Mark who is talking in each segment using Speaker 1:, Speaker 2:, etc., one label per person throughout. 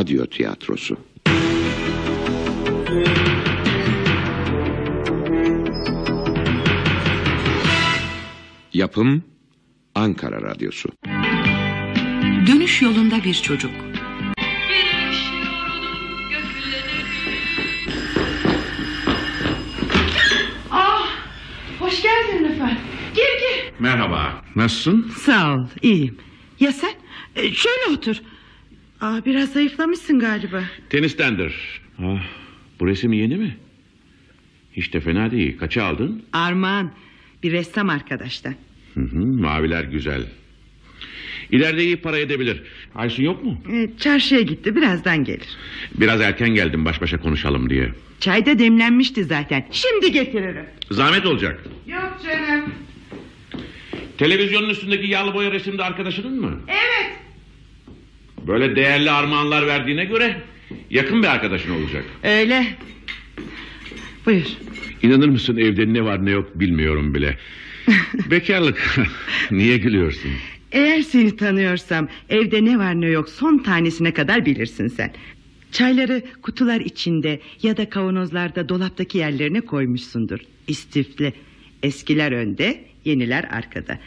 Speaker 1: Radyo tiyatrosu. Yapım Ankara Radyosu.
Speaker 2: Dönüş yolunda bir çocuk.
Speaker 3: Ah, hoş geldin efendim. Gir gir.
Speaker 4: Merhaba. Nasılsın?
Speaker 3: Sağ ol, iyiyim. Ya sen? Ee, şöyle otur. Aa, biraz zayıflamışsın galiba.
Speaker 4: Tenistendir. Ah, bu resim yeni mi? Hiç de fena değil. Kaça aldın?
Speaker 3: Armağan, bir ressam arkadaştan.
Speaker 4: Hı hı, maviler güzel. İleride iyi para edebilir. Aysun yok mu?
Speaker 3: Ee, çarşıya gitti, birazdan gelir.
Speaker 4: Biraz erken geldim baş başa konuşalım diye.
Speaker 3: Çay da demlenmişti zaten. Şimdi getiririm.
Speaker 4: Zahmet olacak.
Speaker 3: Yok canım.
Speaker 4: Televizyonun üstündeki yağlı boya resimde arkadaşının mı?
Speaker 3: Evet.
Speaker 4: Böyle değerli armağanlar verdiğine göre yakın bir arkadaşın olacak.
Speaker 3: Öyle. Buyur.
Speaker 4: İnanır mısın evde ne var ne yok bilmiyorum bile. Bekarlık. Niye gülüyorsun?
Speaker 3: Eğer seni tanıyorsam evde ne var ne yok son tanesine kadar bilirsin sen. Çayları kutular içinde ya da kavanozlarda dolaptaki yerlerine koymuşsundur. İstifli. Eskiler önde, yeniler arkada.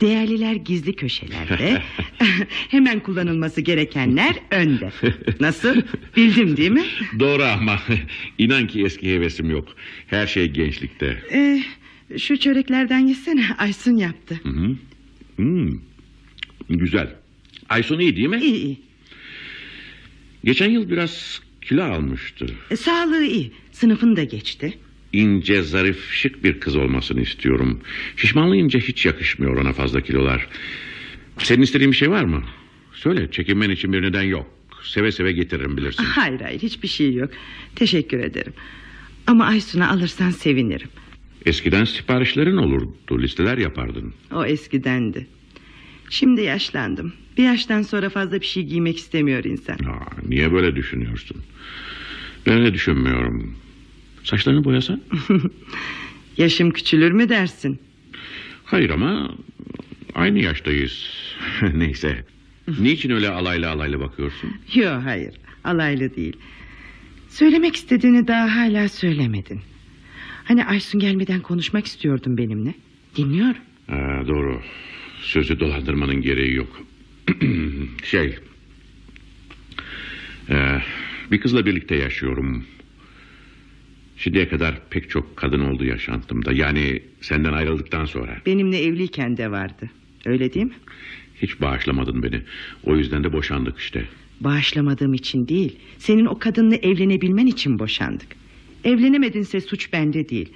Speaker 3: Değerliler gizli köşelerde. Hemen kullanılması gerekenler önde. Nasıl? Bildim değil mi?
Speaker 4: Doğru ama inan ki eski hevesim yok. Her şey gençlikte.
Speaker 3: Ee, şu çöreklerden yesene. Aysun yaptı.
Speaker 4: Hı hı. Hmm. Güzel. Aysun iyi değil mi?
Speaker 3: İyi iyi.
Speaker 4: Geçen yıl biraz kilo almıştı.
Speaker 3: E, sağlığı iyi. Sınıfını da geçti.
Speaker 4: İnce, zarif, şık bir kız olmasını istiyorum. Şişmanlayınca hiç yakışmıyor ona fazla kilolar. Senin istediğin bir şey var mı? Söyle, çekinmen için bir neden yok. Seve seve getiririm bilirsin.
Speaker 3: Hayır hayır hiçbir şey yok. Teşekkür ederim. Ama Aysun'a alırsan sevinirim.
Speaker 4: Eskiden siparişlerin olurdu, listeler yapardın.
Speaker 3: O eskidendi. Şimdi yaşlandım. Bir yaştan sonra fazla bir şey giymek istemiyor insan.
Speaker 4: Aa, niye böyle düşünüyorsun? Ben öyle düşünmüyorum. Saçlarını boyasan?
Speaker 3: Yaşım küçülür mü dersin?
Speaker 4: Hayır ama aynı yaştayız. Neyse. Niçin öyle alaylı alaylı bakıyorsun?
Speaker 3: Yok hayır alaylı değil. Söylemek istediğini daha hala söylemedin. Hani Aysun gelmeden konuşmak istiyordun benimle. Dinliyorum.
Speaker 4: Ha, doğru. Sözü dolandırmanın gereği yok. şey... e, bir kızla birlikte yaşıyorum. Şimdiye kadar pek çok kadın oldu yaşantımda. Yani senden ayrıldıktan sonra.
Speaker 3: Benimle evliyken de vardı. Öyle değil mi?
Speaker 4: Hiç bağışlamadın beni. O yüzden de boşandık işte.
Speaker 3: Bağışlamadığım için değil. Senin o kadınla evlenebilmen için boşandık. Evlenemedinse suç bende değil.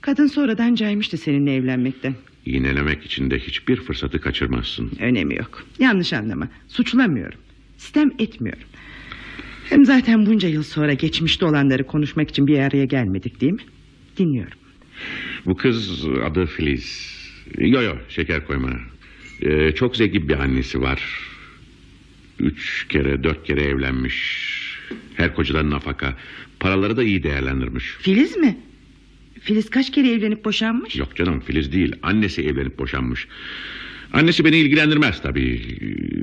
Speaker 3: Kadın sonradan caymıştı seninle evlenmekten.
Speaker 4: İğnelemek için de hiçbir fırsatı kaçırmazsın.
Speaker 3: Önemi yok. Yanlış anlama. Suçlamıyorum. Sistem etmiyorum. Hem zaten bunca yıl sonra geçmişte olanları konuşmak için bir araya gelmedik değil mi? Dinliyorum.
Speaker 4: Bu kız adı Filiz. Yo yo şeker koyma. Ee, çok zeki bir annesi var. Üç kere dört kere evlenmiş. Her kocadan nafaka. Paraları da iyi değerlendirmiş.
Speaker 3: Filiz mi? Filiz kaç kere evlenip boşanmış?
Speaker 4: Yok canım Filiz değil. Annesi evlenip boşanmış. Annesi beni ilgilendirmez tabii.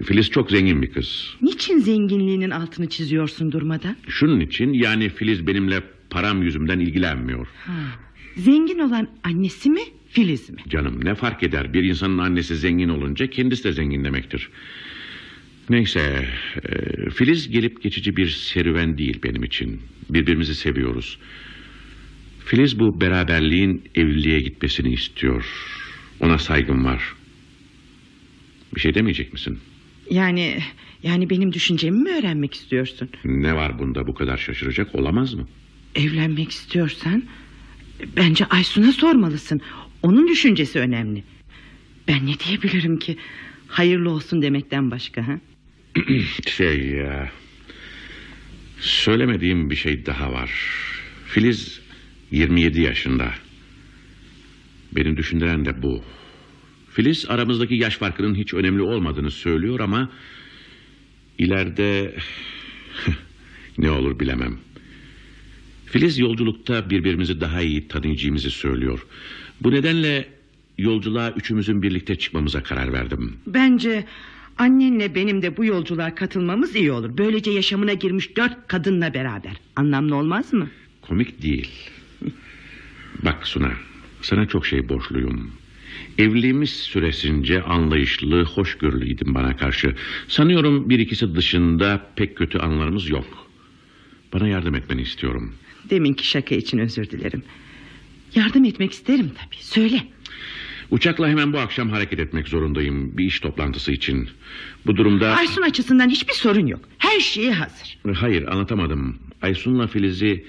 Speaker 4: Filiz çok zengin bir kız.
Speaker 3: Niçin zenginliğinin altını çiziyorsun durmadan?
Speaker 4: Şunun için yani Filiz benimle param yüzümden ilgilenmiyor.
Speaker 3: Ha. Zengin olan annesi mi Filiz mi?
Speaker 4: Canım ne fark eder bir insanın annesi zengin olunca kendisi de zengin demektir. Neyse e, Filiz gelip geçici bir serüven değil benim için. Birbirimizi seviyoruz. Filiz bu beraberliğin evliliğe gitmesini istiyor. Ona saygım var. Bir şey demeyecek misin?
Speaker 3: Yani yani benim düşüncemi mi öğrenmek istiyorsun?
Speaker 4: Ne var bunda bu kadar şaşıracak olamaz mı?
Speaker 3: Evlenmek istiyorsan bence Aysun'a sormalısın. Onun düşüncesi önemli. Ben ne diyebilirim ki? Hayırlı olsun demekten başka ha?
Speaker 4: şey ya... Söylemediğim bir şey daha var. Filiz 27 yaşında. Beni düşündüren de bu. Filiz aramızdaki yaş farkının hiç önemli olmadığını söylüyor ama... ileride ne olur bilemem. Filiz yolculukta birbirimizi daha iyi tanıyacağımızı söylüyor. Bu nedenle yolculuğa üçümüzün birlikte çıkmamıza karar verdim.
Speaker 3: Bence Annenle benim de bu yolculuğa katılmamız iyi olur. Böylece yaşamına girmiş dört kadınla beraber. Anlamlı olmaz mı?
Speaker 4: Komik değil. Bak Suna, sana çok şey borçluyum. Evliliğimiz süresince anlayışlı, hoşgörülüydün bana karşı. Sanıyorum bir ikisi dışında pek kötü anlarımız yok. Bana yardım etmeni istiyorum.
Speaker 3: Deminki şaka için özür dilerim. Yardım etmek isterim tabii. Söyle.
Speaker 4: Uçakla hemen bu akşam hareket etmek zorundayım. Bir iş toplantısı için. Bu durumda...
Speaker 3: Aysun açısından hiçbir sorun yok. Her şeyi hazır.
Speaker 4: Hayır anlatamadım. Aysun'la Filiz'i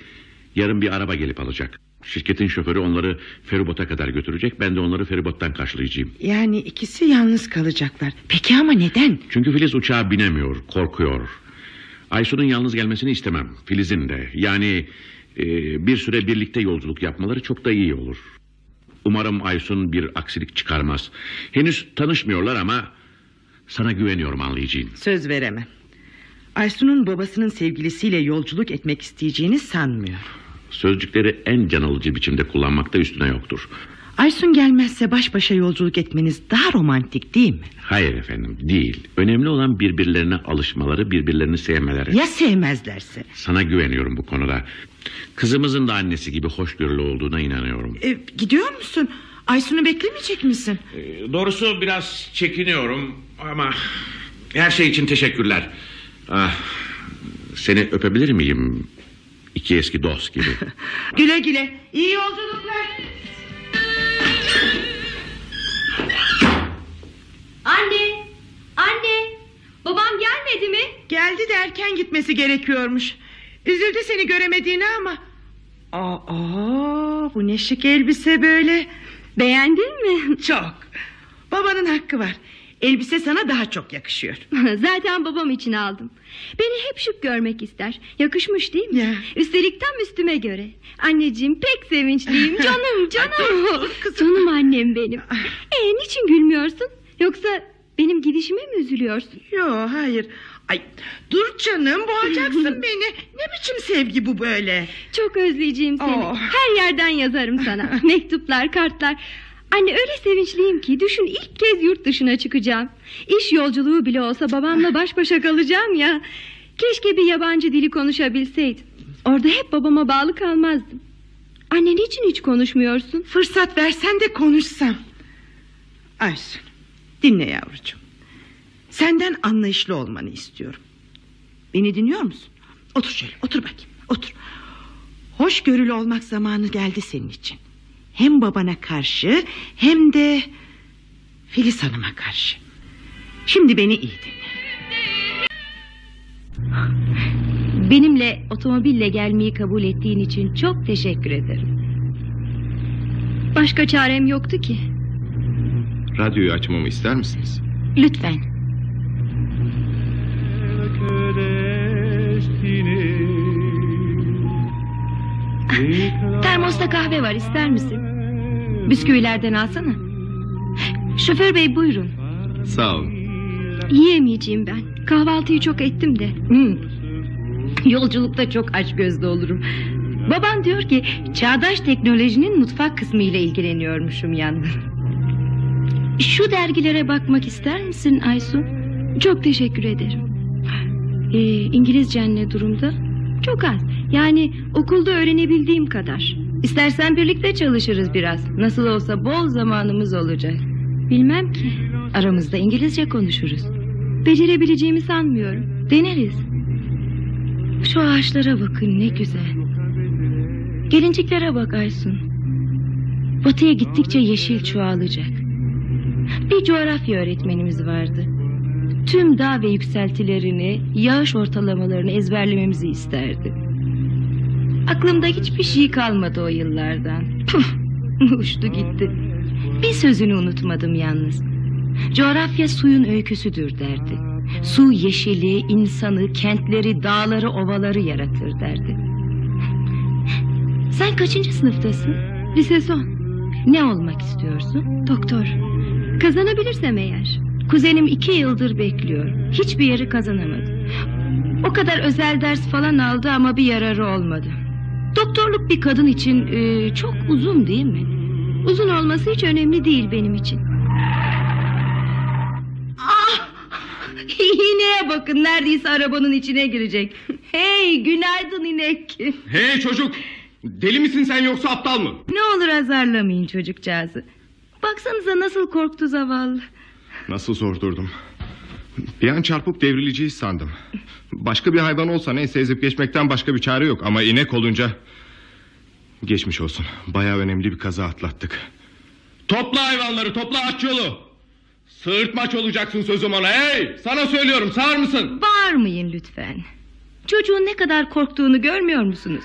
Speaker 4: yarın bir araba gelip alacak. Şirketin şoförü onları feribota kadar götürecek. Ben de onları feribottan karşılayacağım.
Speaker 3: Yani ikisi yalnız kalacaklar. Peki ama neden?
Speaker 4: Çünkü Filiz uçağa binemiyor, korkuyor. Aysun'un yalnız gelmesini istemem. Filiz'in de. Yani e, bir süre birlikte yolculuk yapmaları çok da iyi olur. Umarım Aysun bir aksilik çıkarmaz. Henüz tanışmıyorlar ama sana güveniyorum anlayacağın.
Speaker 3: Söz veremem. Aysun'un babasının sevgilisiyle yolculuk etmek isteyeceğini sanmıyorum.
Speaker 4: Sözcükleri en can alıcı biçimde kullanmakta üstüne yoktur.
Speaker 3: Aysun gelmezse baş başa yolculuk etmeniz daha romantik değil mi?
Speaker 4: Hayır efendim değil. Önemli olan birbirlerine alışmaları, birbirlerini sevmeleri.
Speaker 3: Ya sevmezlerse?
Speaker 4: Sana güveniyorum bu konuda. Kızımızın da annesi gibi hoşgörülü olduğuna inanıyorum.
Speaker 3: E, gidiyor musun? Aysun'u beklemeyecek misin?
Speaker 4: Ee, Doğrusu biraz çekiniyorum ama her şey için teşekkürler. Ah, seni öpebilir miyim? İki eski dost gibi.
Speaker 3: Güle güle. İyi yolculuklar.
Speaker 2: Anne, anne, babam gelmedi mi?
Speaker 3: Geldi de erken gitmesi gerekiyormuş. Üzüldü seni göremediğine ama... Aa, bu ne şık elbise böyle.
Speaker 2: Beğendin mi?
Speaker 3: Çok. Babanın hakkı var. Elbise sana daha çok yakışıyor.
Speaker 2: Zaten babam için aldım. Beni hep şık görmek ister. Yakışmış değil mi?
Speaker 3: Ya.
Speaker 2: Üstelik tam üstüme göre. Anneciğim pek sevinçliyim. Canım canım. canım annem benim. Ee, niçin gülmüyorsun? Yoksa benim gidişime mi üzülüyorsun?
Speaker 3: Yo hayır. Ay dur canım boğacaksın beni. Ne biçim sevgi bu böyle?
Speaker 2: Çok özleyeceğim seni.
Speaker 3: Oh.
Speaker 2: Her yerden yazarım sana. Mektuplar, kartlar. Anne öyle sevinçliyim ki düşün ilk kez yurt dışına çıkacağım. İş yolculuğu bile olsa babamla baş başa kalacağım ya. Keşke bir yabancı dili konuşabilseydim. Orada hep babama bağlı kalmazdım. Anne niçin hiç konuşmuyorsun?
Speaker 3: Fırsat versen de konuşsam. Aysun dinle yavrucuğum. Senden anlayışlı olmanı istiyorum. Beni dinliyor musun? Otur şöyle otur bakayım otur. Hoşgörülü olmak zamanı geldi senin için. Hem babana karşı hem de Filiz Hanım'a karşı. Şimdi beni iyi dinle.
Speaker 2: Benimle otomobille gelmeyi kabul ettiğin için çok teşekkür ederim. Başka çarem yoktu ki.
Speaker 5: Radyoyu açmamı ister misiniz?
Speaker 2: Lütfen. Termosta kahve var ister misin? Bisküvilerden alsana. Şoför bey buyurun.
Speaker 5: Sağ olun.
Speaker 2: Yiyemeyeceğim ben. Kahvaltıyı çok ettim de. Hmm. Yolculukta çok aç gözlü olurum. Baban diyor ki çağdaş teknolojinin mutfak kısmı ile ilgileniyormuşum yalnız. Şu dergilere bakmak ister misin Aysun? Çok teşekkür ederim. Ee, İngilizcen ne durumda? Çok az. Yani okulda öğrenebildiğim kadar. İstersen birlikte çalışırız biraz. Nasıl olsa bol zamanımız olacak. Bilmem ki. Aramızda İngilizce konuşuruz. Becerebileceğimi sanmıyorum. Deneriz. Şu ağaçlara bakın ne güzel. Gelinciklere bak Aysun. Batıya gittikçe yeşil çoğalacak. Bir coğrafya öğretmenimiz vardı. Tüm dağ ve yükseltilerini, yağış ortalamalarını ezberlememizi isterdi. Aklımda hiçbir şey kalmadı o yıllardan. Puh, uçtu gitti. Bir sözünü unutmadım yalnız. Coğrafya suyun öyküsüdür derdi. Su yeşili, insanı, kentleri, dağları, ovaları yaratır derdi. Sen kaçıncı sınıftasın? Lise son. Ne olmak istiyorsun? Doktor. Kazanabilirsem eğer. Kuzenim iki yıldır bekliyor. Hiçbir yeri kazanamadı. O kadar özel ders falan aldı ama bir yararı olmadı. Doktorluk bir kadın için e, çok uzun değil mi? Uzun olması hiç önemli değil benim için. İneğe bakın neredeyse arabanın içine girecek. Hey günaydın inek.
Speaker 5: Hey çocuk! Deli misin sen yoksa aptal mı?
Speaker 2: Ne olur azarlamayın çocukcağızı. Baksanıza nasıl korktu zavallı.
Speaker 5: Nasıl sordurdum. Bir an çarpıp devrileceğiz sandım. Başka bir hayvan olsa neyse ezip geçmekten başka bir çare yok. Ama inek olunca... Geçmiş olsun. Bayağı önemli bir kaza atlattık. Topla hayvanları topla aç yolu. Sığırtmaç olacaksın sözüm ona hey. Sana söylüyorum sağır mısın?
Speaker 2: Bağırmayın lütfen. Çocuğun ne kadar korktuğunu görmüyor musunuz?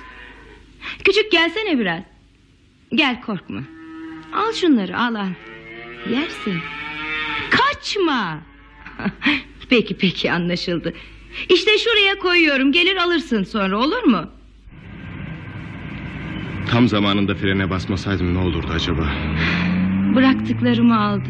Speaker 2: Küçük gelsene biraz. Gel korkma. Al şunları al al. Yersin. Kaçma. peki peki anlaşıldı. İşte şuraya koyuyorum gelir alırsın sonra olur mu?
Speaker 5: Tam zamanında frene basmasaydım ne olurdu acaba?
Speaker 2: Bıraktıklarımı aldı.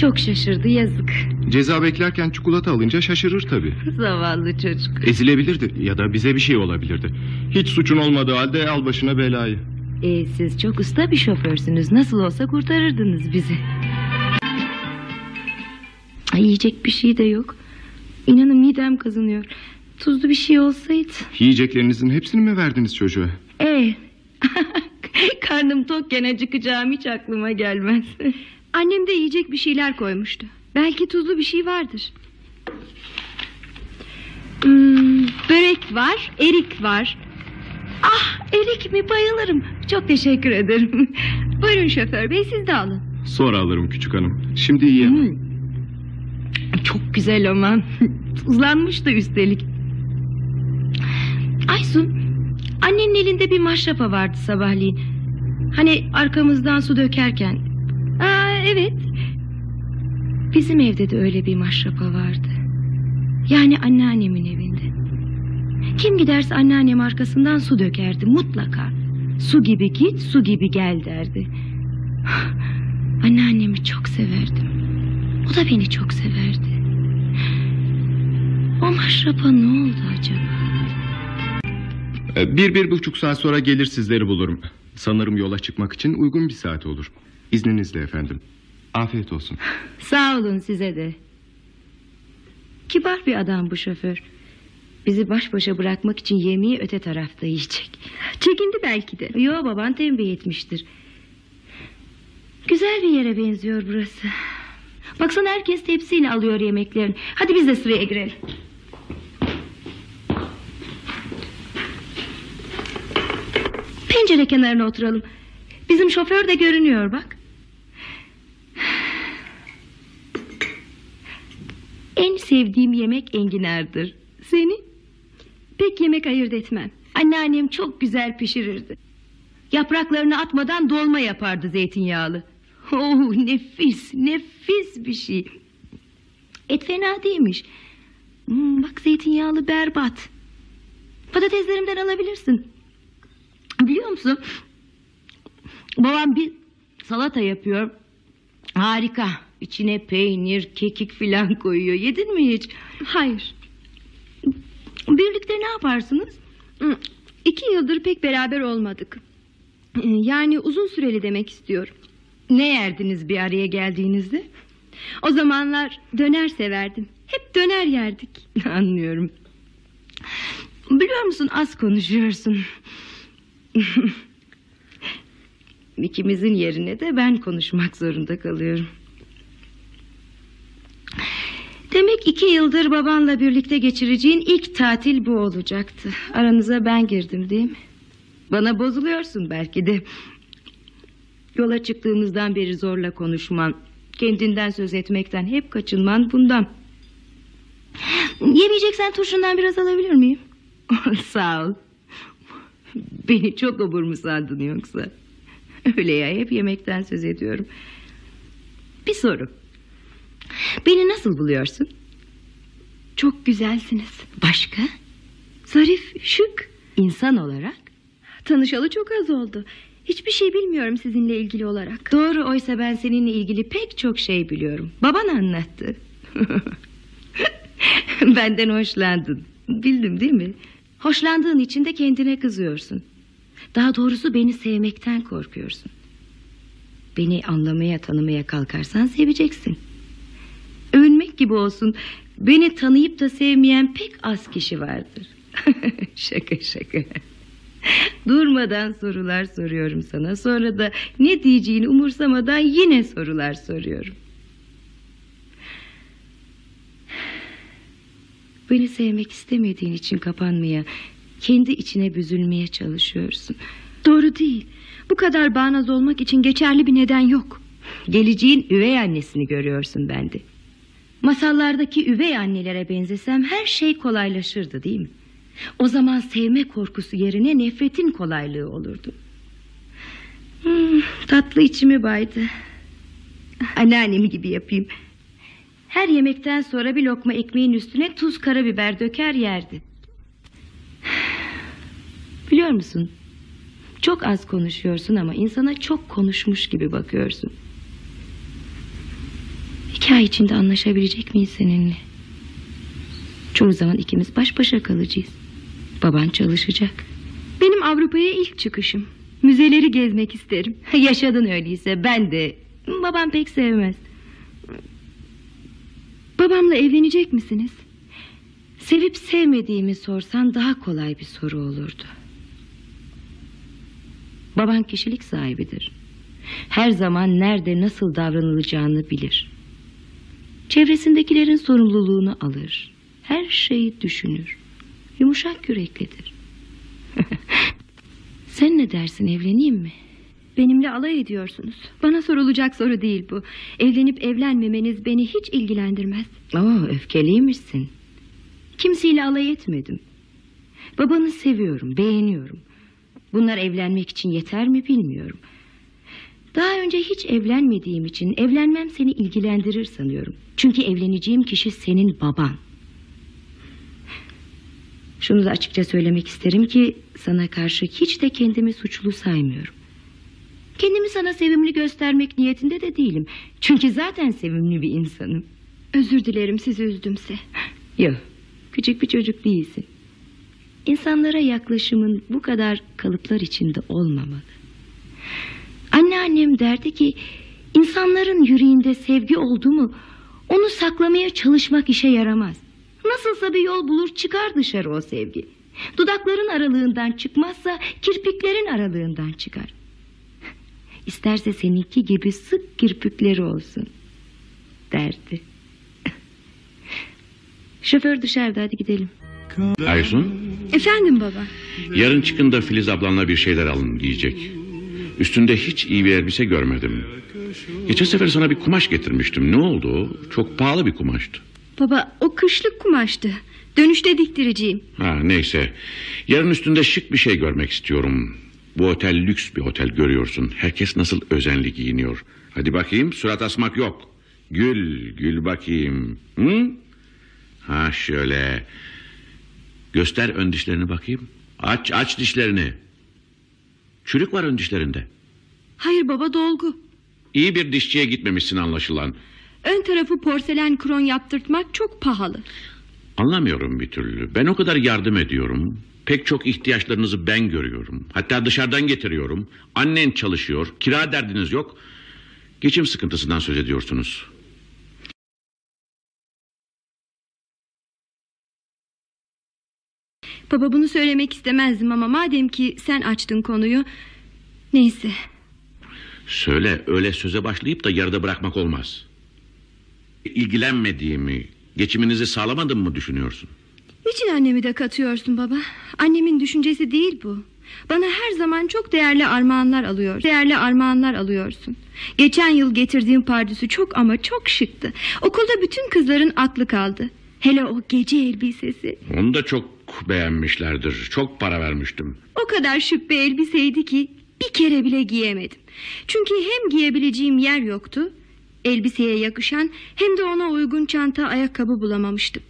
Speaker 2: Çok şaşırdı yazık.
Speaker 5: Ceza beklerken çikolata alınca şaşırır tabii.
Speaker 2: Zavallı çocuk.
Speaker 5: Ezilebilirdi ya da bize bir şey olabilirdi. Hiç suçun olmadığı halde al başına belayı.
Speaker 2: Ee, siz çok usta bir şoförsünüz. Nasıl olsa kurtarırdınız bizi. Ay, yiyecek bir şey de yok. İnanın midem kazınıyor. Tuzlu bir şey olsaydı.
Speaker 5: Yiyeceklerinizin hepsini mi verdiniz çocuğa?
Speaker 2: Ee, karnım tokken acıkacağım hiç aklıma gelmez.
Speaker 6: Annem de yiyecek bir şeyler koymuştu. Belki tuzlu bir şey vardır. Hmm, börek var, erik var.
Speaker 2: Ah erik mi bayılırım. Çok teşekkür ederim.
Speaker 6: Buyurun şoför bey siz de alın.
Speaker 5: Sonra alırım küçük hanım. Şimdi yiyemem.
Speaker 2: Hmm. Çok güzel ama. Tuzlanmış da üstelik. Aysun, annenin elinde bir maşrapa vardı sabahleyin. Hani arkamızdan su dökerken. Aa, evet. Bizim evde de öyle bir maşrapa vardı. Yani anneannemin evinde. Kim giderse anneannem arkasından su dökerdi mutlaka. Su gibi git, su gibi gel derdi. Anneannemi çok severdim. O da beni çok severdi. O maşrapa ne oldu acaba?
Speaker 5: Ee, Bir bir buçuk saat sonra gelir sizleri bulurum. Sanırım yola çıkmak için uygun bir saat olur. İzninizle efendim. Afiyet olsun.
Speaker 2: Sağ olun size de. Kibar bir adam bu şoför. Bizi baş başa bırakmak için yemeği öte tarafta yiyecek.
Speaker 6: Çekindi belki de.
Speaker 2: Yo baban tembih etmiştir. Güzel bir yere benziyor burası. Baksana herkes tepsiyle alıyor yemeklerini. Hadi biz de sıraya girelim. Pencere kenarına oturalım. Bizim şoför de görünüyor bak. En sevdiğim yemek enginardır. Senin?
Speaker 6: Pek yemek ayırt etmem.
Speaker 2: Anneannem çok güzel pişirirdi. Yapraklarını atmadan dolma yapardı zeytinyağlı. Oh nefis nefis bir şey. Et fena değilmiş. Hmm, bak zeytinyağlı berbat. Patateslerimden alabilirsin. Biliyor musun? Babam bir salata yapıyor. Harika. İçine peynir, kekik filan koyuyor. Yedin mi hiç?
Speaker 6: Hayır.
Speaker 2: Birlikte ne yaparsınız?
Speaker 6: Hmm, İki yıldır pek beraber olmadık. Ee, Yani uzun süreli demek istiyorum.
Speaker 2: Ne yerdiniz bir araya geldiğinizde?
Speaker 6: O zamanlar döner severdim. Hep döner yerdik.
Speaker 2: Anlıyorum. Biliyor musun az konuşuyorsun. İkimizin yerine de ben konuşmak zorunda kalıyorum. Demek iki yıldır babanla birlikte geçireceğin ilk tatil bu olacaktı. Aranıza ben girdim değil mi? Bana bozuluyorsun belki de. Yola çıktığımızdan beri zorla konuşman, kendinden söz etmekten hep kaçınman bundan. Yemeyeceksen turşundan biraz alabilir miyim? Sağ ol. Beni çok obur mu sandın yoksa? Öyle ya hep yemekten söz ediyorum. Bir soru. Beni nasıl buluyorsun?
Speaker 6: Çok güzelsiniz.
Speaker 2: Başka?
Speaker 6: Zarif, şık.
Speaker 2: İnsan olarak?
Speaker 6: Tanışalı çok az oldu. Hiçbir şey bilmiyorum sizinle ilgili olarak.
Speaker 2: Doğru oysa ben seninle ilgili pek çok şey biliyorum. Baban anlattı. Benden hoşlandın. Bildim değil mi? Hoşlandığın için de kendine kızıyorsun. Daha doğrusu beni sevmekten korkuyorsun. Beni anlamaya tanımaya kalkarsan seveceksin. Övünmek gibi olsun. Beni tanıyıp da sevmeyen pek az kişi vardır. şaka şaka. Durmadan sorular soruyorum sana. Sonra da ne diyeceğini umursamadan yine sorular soruyorum. Beni sevmek istemediğin için kapanmaya, kendi içine büzülmeye çalışıyorsun.
Speaker 6: Doğru değil. Bu kadar bağnaz olmak için geçerli bir neden yok.
Speaker 2: Geleceğin üvey annesini görüyorsun bende. Masallardaki üvey annelere benzesem her şey kolaylaşırdı değil mi? O zaman sevme korkusu yerine nefretin kolaylığı olurdu. Hmm, tatlı içimi baydı. Anneannemi gibi yapayım. Her yemekten sonra bir lokma ekmeğin üstüne tuz karabiber döker yerdi. Biliyor musun? Çok az konuşuyorsun ama insana çok konuşmuş gibi bakıyorsun. İki ay içinde anlaşabilecek miyiz seninle? Çoğu zaman ikimiz baş başa kalacağız. Baban çalışacak.
Speaker 6: Benim Avrupa'ya ilk çıkışım. Müzeleri gezmek isterim.
Speaker 2: Yaşadın öyleyse ben de. Babam pek sevmez.
Speaker 6: Babamla evlenecek misiniz?
Speaker 2: Sevip sevmediğimi sorsan daha kolay bir soru olurdu. Baban kişilik sahibidir. Her zaman nerede nasıl davranılacağını bilir. Çevresindekilerin sorumluluğunu alır. Her şeyi düşünür. Yumuşak yüreklidir. Sen ne dersin evleneyim mi?
Speaker 6: Benimle alay ediyorsunuz. Bana sorulacak soru değil bu. Evlenip evlenmemeniz beni hiç ilgilendirmez.
Speaker 2: Oo, öfkeliymişsin. Kimseyle alay etmedim. Babanı seviyorum, beğeniyorum. Bunlar evlenmek için yeter mi bilmiyorum. Daha önce hiç evlenmediğim için evlenmem seni ilgilendirir sanıyorum. Çünkü evleneceğim kişi senin baban. Şunu da açıkça söylemek isterim ki sana karşı hiç de kendimi suçlu saymıyorum. Kendimi sana sevimli göstermek niyetinde de değilim. Çünkü zaten sevimli bir insanım.
Speaker 6: Özür dilerim sizi üzdümse.
Speaker 2: Yok, küçük bir çocuk değilsin. İnsanlara yaklaşımın bu kadar kalıplar içinde olmamalı. Anneannem derdi ki... ...insanların yüreğinde sevgi oldu mu... ...onu saklamaya çalışmak işe yaramaz. Nasılsa bir yol bulur çıkar dışarı o sevgi. Dudakların aralığından çıkmazsa... ...kirpiklerin aralığından çıkar. İsterse seninki gibi sık kirpikleri olsun... ...derdi. Şoför dışarıda hadi gidelim.
Speaker 4: Aysun,
Speaker 6: Efendim baba.
Speaker 4: yarın çıkın da Filiz ablanla bir şeyler alın giyecek. Üstünde hiç iyi bir elbise görmedim. Geçen sefer sana bir kumaş getirmiştim. Ne oldu o? Çok pahalı bir kumaştı.
Speaker 6: Baba o kışlık kumaştı. Dönüşte diktireceğim.
Speaker 4: Ha neyse. Yarın üstünde şık bir şey görmek istiyorum. Bu otel lüks bir otel görüyorsun. Herkes nasıl özenli giyiniyor. Hadi bakayım surat asmak yok. Gül, gül bakayım. Hı? Ha şöyle. Göster ön dişlerini bakayım. Aç, aç dişlerini. Çürük var ön dişlerinde.
Speaker 6: Hayır baba dolgu.
Speaker 4: İyi bir dişçiye gitmemişsin anlaşılan.
Speaker 6: Ön tarafı porselen kron yaptırtmak çok pahalı.
Speaker 4: Anlamıyorum bir türlü. Ben o kadar yardım ediyorum. Pek çok ihtiyaçlarınızı ben görüyorum. Hatta dışarıdan getiriyorum. Annen çalışıyor. Kira derdiniz yok. Geçim sıkıntısından söz ediyorsunuz.
Speaker 6: Baba bunu söylemek istemezdim ama madem ki sen açtın konuyu... Neyse.
Speaker 4: Söyle öyle söze başlayıp da yarıda bırakmak olmaz. İlgilenmediğimi, geçiminizi sağlamadım mı düşünüyorsun?
Speaker 6: Niçin annemi de katıyorsun baba? Annemin düşüncesi değil bu. Bana her zaman çok değerli armağanlar alıyor. Değerli armağanlar alıyorsun. Geçen yıl getirdiğim pardüsü çok ama çok şıktı. Okulda bütün kızların aklı kaldı. Hele o gece elbisesi.
Speaker 4: Onu da çok beğenmişlerdir. Çok para vermiştim.
Speaker 6: O kadar şık bir elbiseydi ki bir kere bile giyemedim. Çünkü hem giyebileceğim yer yoktu. Elbiseye yakışan hem de ona uygun çanta ayakkabı bulamamıştım.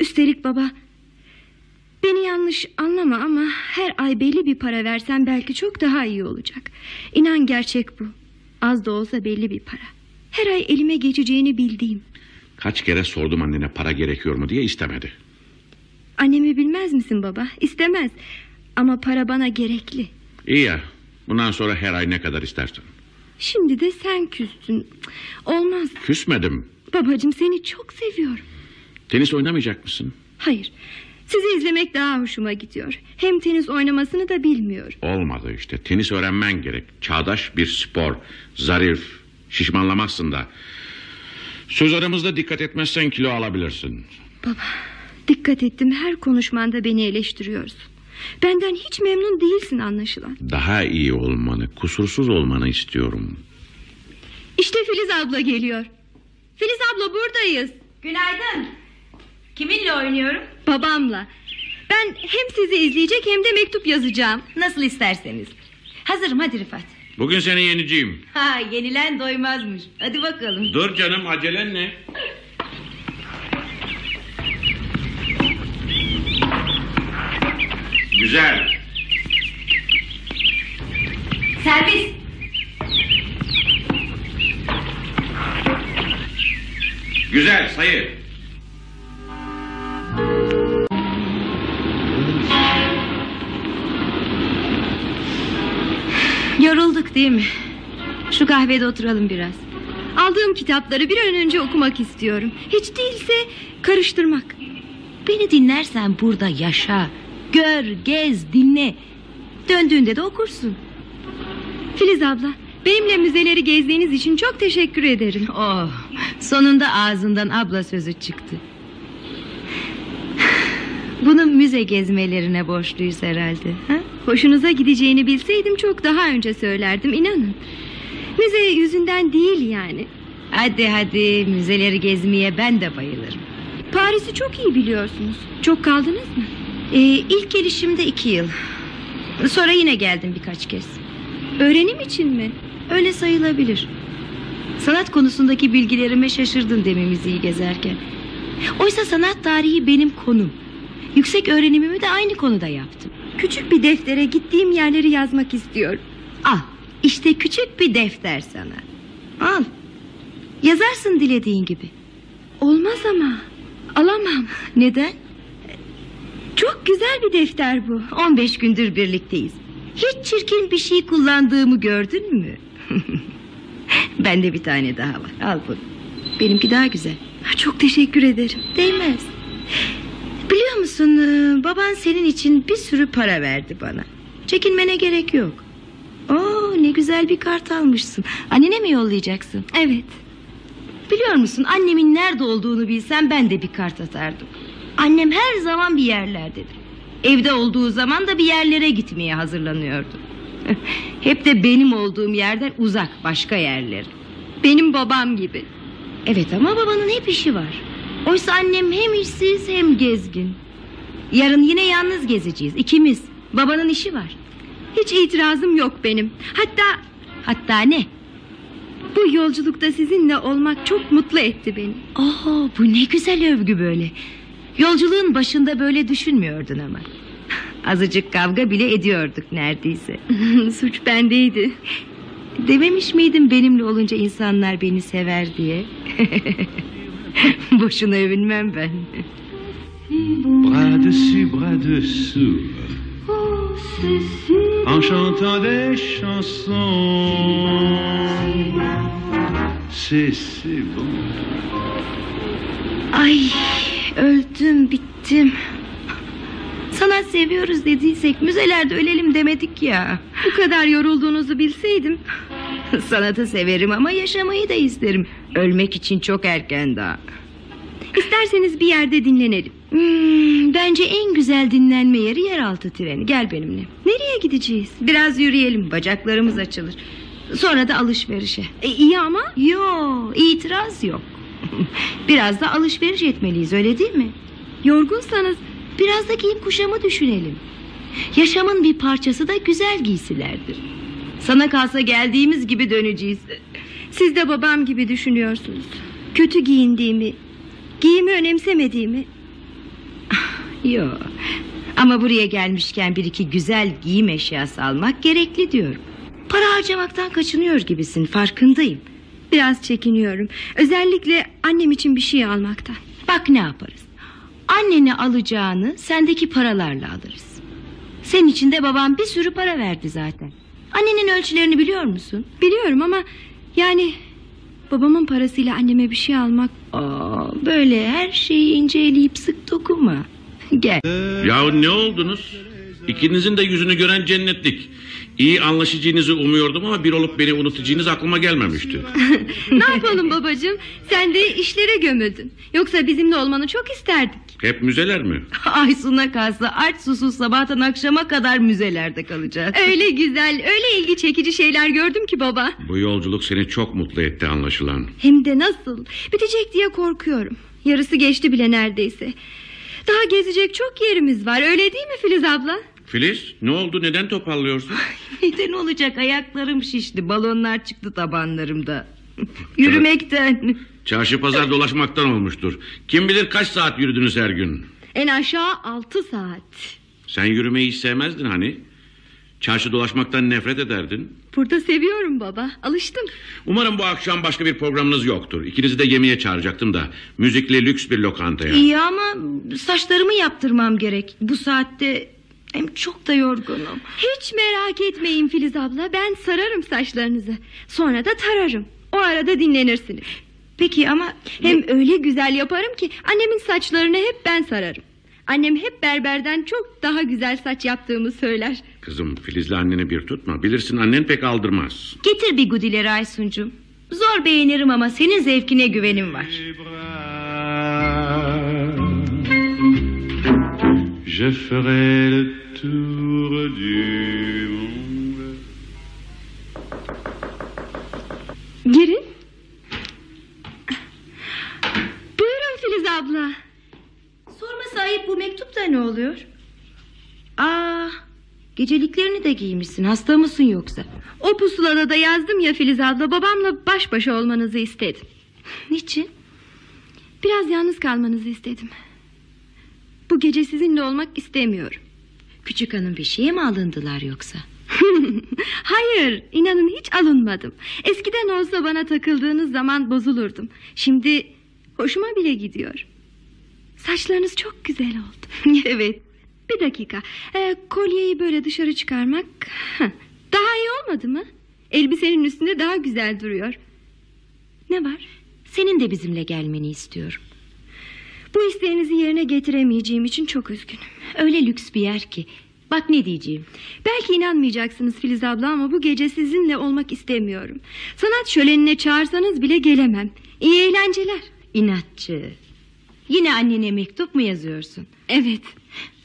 Speaker 6: Üstelik baba beni yanlış anlama ama her ay belli bir para versen belki çok daha iyi olacak. İnan gerçek bu. Az da olsa belli bir para. Her ay elime geçeceğini bildiğim.
Speaker 4: Kaç kere sordum annene para gerekiyor mu diye istemedi.
Speaker 6: Annemi bilmez misin baba? İstemez. Ama para bana gerekli.
Speaker 4: İyi ya. Bundan sonra her ay ne kadar istersen.
Speaker 6: Şimdi de sen küstün. Olmaz.
Speaker 4: Küsmedim.
Speaker 6: Babacığım seni çok seviyorum.
Speaker 4: Tenis oynamayacak mısın?
Speaker 6: Hayır. Sizi izlemek daha hoşuma gidiyor. Hem tenis oynamasını da bilmiyorum.
Speaker 4: Olmadı işte. Tenis öğrenmen gerek. Çağdaş bir spor. Zarif. Şişmanlamazsın da. Söz aramızda dikkat etmezsen kilo alabilirsin.
Speaker 6: Dikkat ettim her konuşmanda beni eleştiriyorsun. Benden hiç memnun değilsin anlaşılan.
Speaker 4: Daha iyi olmanı, kusursuz olmanı istiyorum.
Speaker 6: İşte Filiz abla geliyor. Filiz abla buradayız.
Speaker 2: Günaydın. Kiminle oynuyorum?
Speaker 6: Babamla. Ben hem sizi izleyecek hem de mektup yazacağım.
Speaker 2: Nasıl isterseniz. Hazırım hadi Rıfat.
Speaker 4: Bugün seni yeneceğim.
Speaker 2: Ha yenilen doymazmış. Hadi bakalım.
Speaker 4: Dur canım acelen ne? Güzel.
Speaker 2: Servis.
Speaker 4: Güzel sayı.
Speaker 2: Yorulduk değil mi? Şu kahvede oturalım biraz.
Speaker 6: Aldığım kitapları bir an önce okumak istiyorum. Hiç değilse karıştırmak.
Speaker 2: Beni dinlersen burada yaşa. Gör, gez, dinle. Döndüğünde de okursun.
Speaker 6: Filiz abla benimle müzeleri gezdiğiniz için çok teşekkür ederim.
Speaker 2: Oh, sonunda ağzından abla sözü çıktı. Bunu müze gezmelerine borçluyuz herhalde. Ha?
Speaker 6: Hoşunuza gideceğini bilseydim çok daha önce söylerdim inanın. Müze yüzünden değil yani.
Speaker 2: Hadi hadi müzeleri gezmeye ben de bayılırım.
Speaker 6: Paris'i çok iyi biliyorsunuz. Çok kaldınız mı?
Speaker 2: Ee, ilk gelişimde iki yıl. Sonra yine geldim birkaç kez.
Speaker 6: Öğrenim için mi?
Speaker 2: Öyle sayılabilir. Sanat konusundaki bilgilerime şaşırdın demin müziği gezerken. Oysa sanat tarihi benim konum. Yüksek öğrenimimi de aynı konuda yaptım.
Speaker 6: Küçük bir deftere gittiğim yerleri yazmak istiyorum.
Speaker 2: Al işte küçük bir defter sana. Al. Yazarsın dilediğin gibi.
Speaker 6: Olmaz ama. Alamam.
Speaker 2: Neden?
Speaker 6: Çok güzel bir defter bu.
Speaker 2: 15 gündür birlikteyiz. Hiç çirkin bir şey kullandığımı gördün mü? Bende bir tane daha var. Al bunu. Benimki daha güzel.
Speaker 6: Çok teşekkür ederim.
Speaker 2: Değmez. Biliyor musun e, baban senin için bir sürü para verdi bana. Çekinmene gerek yok. Oo ne güzel bir kart almışsın. Annene mi yollayacaksın?
Speaker 6: Evet.
Speaker 2: Biliyor musun annemin nerede olduğunu bilsem ben de bir kart atardım. Annem her zaman bir yerlerdedir. Evde olduğu zaman da bir yerlere gitmeye hazırlanıyordu. Hep de benim olduğum yerden uzak başka yerlere.
Speaker 6: Benim babam gibi.
Speaker 2: Evet ama babanın hep işi var. Oysa annem hem işsiz hem gezgin. Yarın yine yalnız gezeceğiz ikimiz. Babanın işi var.
Speaker 6: Hiç itirazım yok benim. Hatta
Speaker 2: Hatta ne?
Speaker 6: bu yolculukta sizinle olmak çok mutlu etti beni.
Speaker 2: Oo, bu ne güzel övgü böyle. Yolculuğun başında böyle düşünmüyordun ama. Azıcık kavga bile ediyorduk neredeyse.
Speaker 6: Suç bendeydi.
Speaker 2: Dememiş miydim benimle olunca insanlar beni sever diye? Boşuna övünmem ben.
Speaker 7: Bras dessus, bras dessous. En chantant des chansons. C'est, c'est bon.
Speaker 2: Ay öldüm bittim. Sanat seviyoruz dediysek müzelerde ölelim demedik ya.
Speaker 6: Bu kadar yorulduğunuzu bilseydim.
Speaker 2: Sanatı severim ama yaşamayı da isterim. Ölmek için çok erken daha.
Speaker 6: İsterseniz bir yerde dinlenelim.
Speaker 2: Hmm, bence en güzel dinlenme yeri yeraltı treni. Gel benimle.
Speaker 6: Nereye gideceğiz?
Speaker 2: Biraz yürüyelim bacaklarımız açılır. Sonra da alışverişe.
Speaker 6: E, iyi ama
Speaker 2: Yo itiraz yok. Biraz da alışveriş etmeliyiz öyle değil mi?
Speaker 6: yorgunsanız
Speaker 2: Biraz da giyim kuşamı düşünelim. Yaşamın bir parçası da güzel giysilerdir. Sana kalsa geldiğimiz gibi döneceğiz.
Speaker 6: siz de babam gibi düşünüyorsunuz. Kötü giyindiğimi, giyimi önemsemediğimi.
Speaker 2: Yo. Ama buraya gelmişken bir iki güzel giyim eşyası almak gerekli diyorum. Para harcamaktan kaçınıyor gibisin farkındayım.
Speaker 6: Biraz çekiniyorum. Özellikle annem için bir şey almaktan.
Speaker 2: Bak ne yaparız. Annene alacağını sendeki paralarla alırız. Senin için de babam bir sürü para verdi zaten. Annenin ölçülerini biliyor musun?
Speaker 6: Biliyorum ama yani Babamın parasıyla anneme bir şey almak
Speaker 2: Aa, böyle her şeyi inceleyip sık dokunma. Gel.
Speaker 4: Yahu ne oldunuz? İkinizin de yüzünü gören cennetlik. İyi anlaşacağınızı umuyordum ama bir olup beni unutacağınız aklıma gelmemişti.
Speaker 6: Ne yapalım babacığım? Sen de işlere gömüldün. Yoksa bizimle olmanı çok isterdik.
Speaker 4: Hep müzeler mi?
Speaker 2: Aysun'a kalsa aç susuz sabahtan akşama kadar müzelerde kalacağız.
Speaker 6: Öyle güzel, öyle ilgi çekici şeyler gördüm ki baba.
Speaker 4: Bu yolculuk seni çok mutlu etti anlaşılan.
Speaker 6: Hem de nasıl? Bitecek diye korkuyorum. Yarısı geçti bile neredeyse. Daha gezecek çok yerimiz var. Öyle değil mi Filiz abla?
Speaker 4: Filiz ne oldu neden topallıyorsun?
Speaker 2: Neden olacak ayaklarım şişti balonlar çıktı tabanlarımda. Yürümekten.
Speaker 4: Çarşı pazar dolaşmaktan olmuştur. Kim bilir kaç saat yürüdünüz her gün.
Speaker 6: En aşağı altı saat.
Speaker 4: Sen yürümeyi hiç sevmezdin hani. Çarşı dolaşmaktan nefret ederdin.
Speaker 6: Burada seviyorum baba. Alıştım.
Speaker 4: Umarım bu akşam başka bir programınız yoktur. İkinizi de yemeğe çağıracaktım da. Müzikli lüks bir lokantaya.
Speaker 2: İyi ama saçlarımı yaptırmam gerek. Bu saatte hem çok da yorgunum.
Speaker 6: Hiç merak etmeyin Filiz abla. Ben sararım saçlarınızı. Sonra da tararım. O arada dinlenirsiniz.
Speaker 2: Peki ama
Speaker 6: Hem öyle güzel yaparım ki annemin saçlarını hep ben sararım. Annem hep berberden çok daha güzel saç yaptığımı söyler.
Speaker 4: Kızım Filiz'le anneni bir tutma. Bilirsin annen pek aldırmaz.
Speaker 2: getir bir gudileri Aysuncuğum. Zor beğenirim ama senin zevkine güvenim var.
Speaker 7: Je ferai le tour du monde.
Speaker 6: Girin. Buyurun Filiz abla.
Speaker 2: Sorması ayıp bu mektupta ne oluyor? Aa, geceliklerini de giymişsin. Hasta mısın yoksa?
Speaker 6: O pusulada da yazdım ya Filiz abla babamla baş başa olmanızı istedim.
Speaker 2: Niçin?
Speaker 6: Biraz yalnız kalmanızı istedim. Bu gece sizinle olmak istemiyorum.
Speaker 2: Küçük hanım bir şeye mi alındılar yoksa?
Speaker 6: Hayır inanın hiç alınmadım. Eskiden olsa bana takıldığınız zaman bozulurdum. Şimdi hoşuma bile gidiyor. Saçlarınız çok güzel oldu.
Speaker 2: evet.
Speaker 6: Bir dakika. Ee, kolyeyi böyle dışarı çıkarmak daha iyi olmadı mı? Elbisenin üstünde daha güzel duruyor. Ne var?
Speaker 2: Senin de bizimle gelmeni istiyorum.
Speaker 6: Bu isteğinizi yerine getiremeyeceğim için çok üzgünüm.
Speaker 2: Öyle lüks bir yer ki. Bak ne diyeceğim.
Speaker 6: Belki inanmayacaksınız Filiz abla ama bu gece sizinle olmak istemiyorum. Sanat şölenine çağırsanız bile gelemem. İyi eğlenceler.
Speaker 2: İnatçı. Yine annene mektup mu yazıyorsun?
Speaker 6: Evet.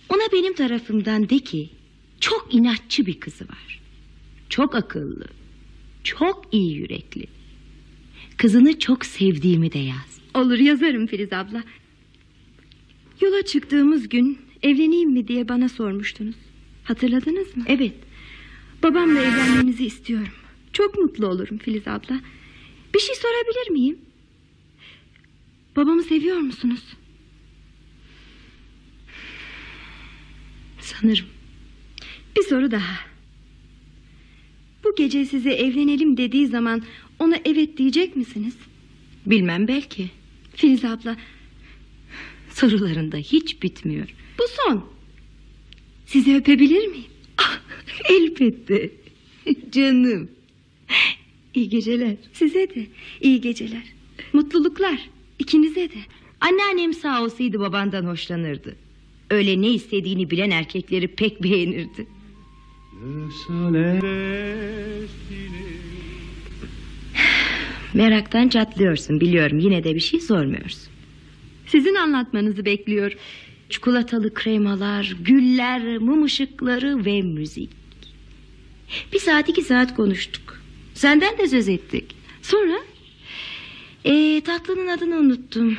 Speaker 2: Ona benim tarafımdan de ki çok inatçı bir kızı var. Çok akıllı. Çok iyi yürekli. Kızını çok sevdiğimi de yaz.
Speaker 6: Olur yazarım Filiz abla. Yola çıktığımız gün evleneyim mi diye bana sormuştunuz. Hatırladınız mı?
Speaker 2: Evet.
Speaker 6: Babamla evlenmenizi istiyorum. Çok mutlu olurum Filiz abla. Bir şey sorabilir miyim? Babamı seviyor musunuz?
Speaker 2: Sanırım.
Speaker 6: Bir soru daha. Bu gece size evlenelim dediği zaman ona evet diyecek misiniz?
Speaker 2: Bilmem belki.
Speaker 6: Filiz abla
Speaker 2: Sorularında hiç bitmiyor.
Speaker 6: bu son. Sizi öpebilir miyim?
Speaker 2: Elbette. Canım. İyi geceler.
Speaker 6: Size de iyi geceler. Mutluluklar ikinize de.
Speaker 2: Anneannem sağ olsaydı babandan hoşlanırdı. Öyle ne istediğini bilen erkekleri pek beğenirdi. Meraktan çatlıyorsun biliyorum. Yine de bir şey sormuyorsun.
Speaker 6: Sizin anlatmanızı bekliyorum.
Speaker 2: Çikolatalı kremalar, güller, mum ışıkları ve müzik. Bir saat iki saat konuştuk. Senden de söz ettik.
Speaker 6: Sonra
Speaker 2: Ee, tatlının adını unuttum.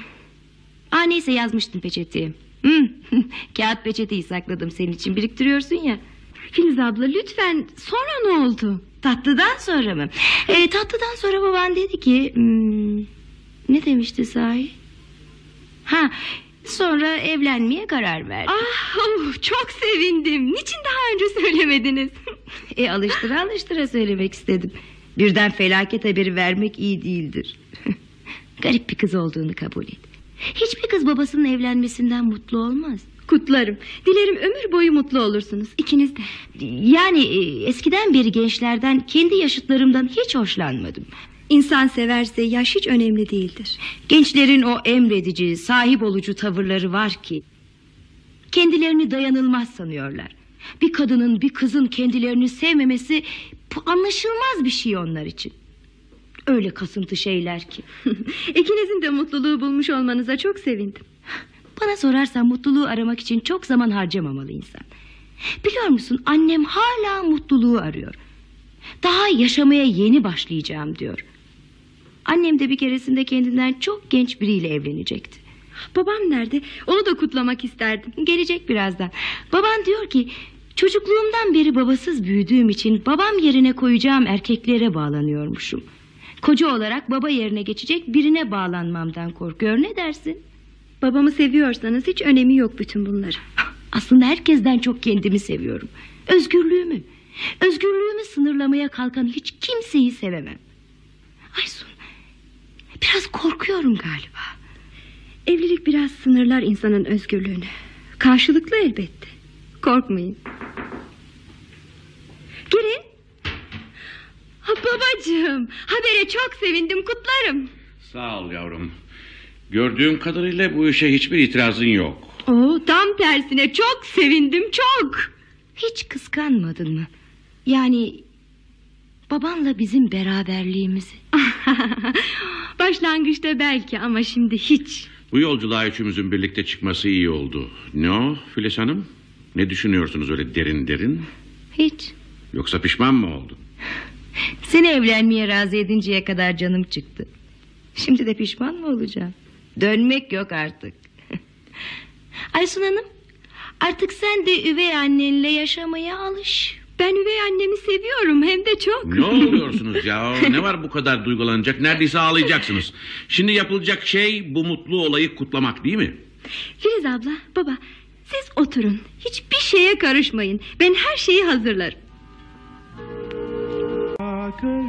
Speaker 2: Aa, neyse yazmıştım peçeteye. Hı, Kağıt peçeteyi sakladım senin için biriktiriyorsun ya.
Speaker 6: Filiz abla lütfen sonra ne oldu?
Speaker 2: Tatlıdan sonra mı? Ee, tatlıdan sonra baban dedi ki... hmm, ne demişti sahi? Ha, sonra evlenmeye karar verdi.
Speaker 6: Ah oh, çok sevindim. Niçin daha önce söylemediniz?
Speaker 2: E alıştıra alıştıra söylemek istedim. Birden felaket haberi vermek iyi değildir. Garip bir kız olduğunu kabul et. Hiçbir kız babasının evlenmesinden mutlu olmaz.
Speaker 6: Kutlarım. Dilerim ömür boyu mutlu olursunuz ikiniz de.
Speaker 2: Yani e, eskiden beri gençlerden kendi yaşıtlarımdan hiç hoşlanmadım.
Speaker 6: İnsan severse yaş hiç önemli değildir.
Speaker 2: Gençlerin o emredici, sahip olucu tavırları var ki... ...kendilerini dayanılmaz sanıyorlar. Bir kadının, bir kızın kendilerini sevmemesi... ...bu anlaşılmaz bir şey onlar için. Öyle kasıntı şeyler ki.
Speaker 6: İkinizin de mutluluğu bulmuş olmanıza çok sevindim.
Speaker 2: Bana sorarsan mutluluğu aramak için çok zaman harcamamalı insan. Biliyor musun annem hala mutluluğu arıyor. Daha yaşamaya yeni başlayacağım diyor. Annem de bir keresinde kendinden çok genç biriyle evlenecekti.
Speaker 6: Babam nerede? Onu da kutlamak isterdim.
Speaker 2: Gelecek birazdan. Baban diyor ki çocukluğumdan beri babasız büyüdüğüm için babam yerine koyacağım erkeklere bağlanıyormuşum. Koca olarak baba yerine geçecek birine bağlanmamdan korkuyor. Ne dersin?
Speaker 6: Babamı seviyorsanız hiç önemi yok bütün bunların.
Speaker 2: Aslında herkesten çok kendimi seviyorum. Özgürlüğümü. Özgürlüğümü sınırlamaya kalkan hiç kimseyi sevemem. Aysun, biraz korkuyorum galiba.
Speaker 6: Evlilik biraz sınırlar insanın özgürlüğünü. Karşılıklı elbette. Korkmayın. Girin. Ha, babacığım, habere çok sevindim, kutlarım.
Speaker 4: Sağ ol yavrum. Gördüğüm kadarıyla bu işe hiçbir itirazın yok.
Speaker 6: Oo, tam tersine çok sevindim, çok.
Speaker 2: Hiç kıskanmadın mı? Yani babanla bizim beraberliğimizi.
Speaker 6: Başlangıçta belki ama şimdi hiç.
Speaker 4: Bu yolculuğa üçümüzün birlikte çıkması iyi oldu. Ne o Filiz Hanım? Ne düşünüyorsunuz öyle derin derin?
Speaker 2: Hiç.
Speaker 4: Yoksa pişman mı oldun?
Speaker 2: Seni evlenmeye razı edinceye kadar canım çıktı. Şimdi de pişman mı olacağım? Dönmek yok artık. Aysun Hanım, artık sen de üvey annenle yaşamaya alış.
Speaker 6: Ben üvey annemi seviyorum hem de çok.
Speaker 4: Ne oluyorsunuz ya? Ne var bu kadar duygulanacak? Neredeyse ağlayacaksınız. Şimdi yapılacak şey bu mutlu olayı kutlamak değil mi?
Speaker 6: Filiz abla, baba siz oturun. Hiçbir şeye karışmayın. Ben her şeyi hazırlarım.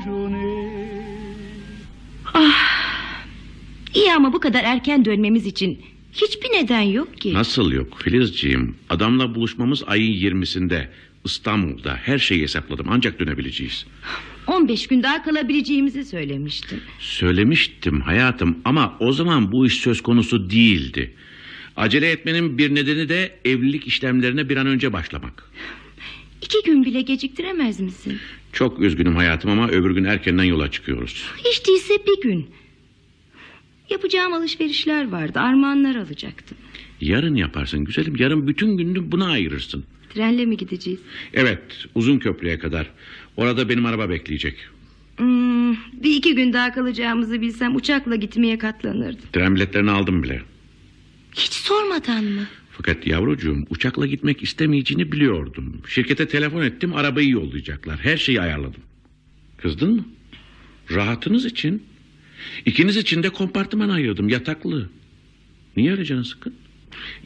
Speaker 7: Journée.
Speaker 2: İyi ama bu kadar erken dönmemiz için hiçbir neden yok ki.
Speaker 4: Nasıl yok Filizciğim? Adamla buluşmamız ayın 20'sinde. İstanbul'da her şeyi hesapladım ancak dönebileceğiz.
Speaker 2: 15 gün daha kalabileceğimizi söylemiştin.
Speaker 4: Söylemiştim hayatım ama o zaman bu iş söz konusu değildi. Acele etmenin bir nedeni de evlilik işlemlerine bir an önce başlamak.
Speaker 2: İki gün bile geciktiremez misin?
Speaker 4: Çok üzgünüm hayatım ama öbür gün erkenden yola çıkıyoruz.
Speaker 2: Hiç değilse bir gün. Yapacağım alışverişler vardı. Armağanlar alacaktım.
Speaker 4: Yarın yaparsın güzelim. Yarın bütün gününü buna ayırırsın.
Speaker 2: Trenle mi gideceğiz?
Speaker 4: Evet uzun köprüye kadar. Orada benim araba bekleyecek.
Speaker 2: Hmm, bir iki gün daha kalacağımızı bilsem uçakla gitmeye katlanırdım.
Speaker 4: Tren biletlerini aldım bile.
Speaker 2: Hiç sormadan mı?
Speaker 4: Fakat yavrucuğum uçakla gitmek istemeyeceğini biliyordum. Şirkete telefon ettim arabayı yollayacaklar. Her şeyi ayarladım. Kızdın mı? Rahatınız için. İkiniz için de kompartıman ayırdım yataklı. Niye öyle canın sıkın?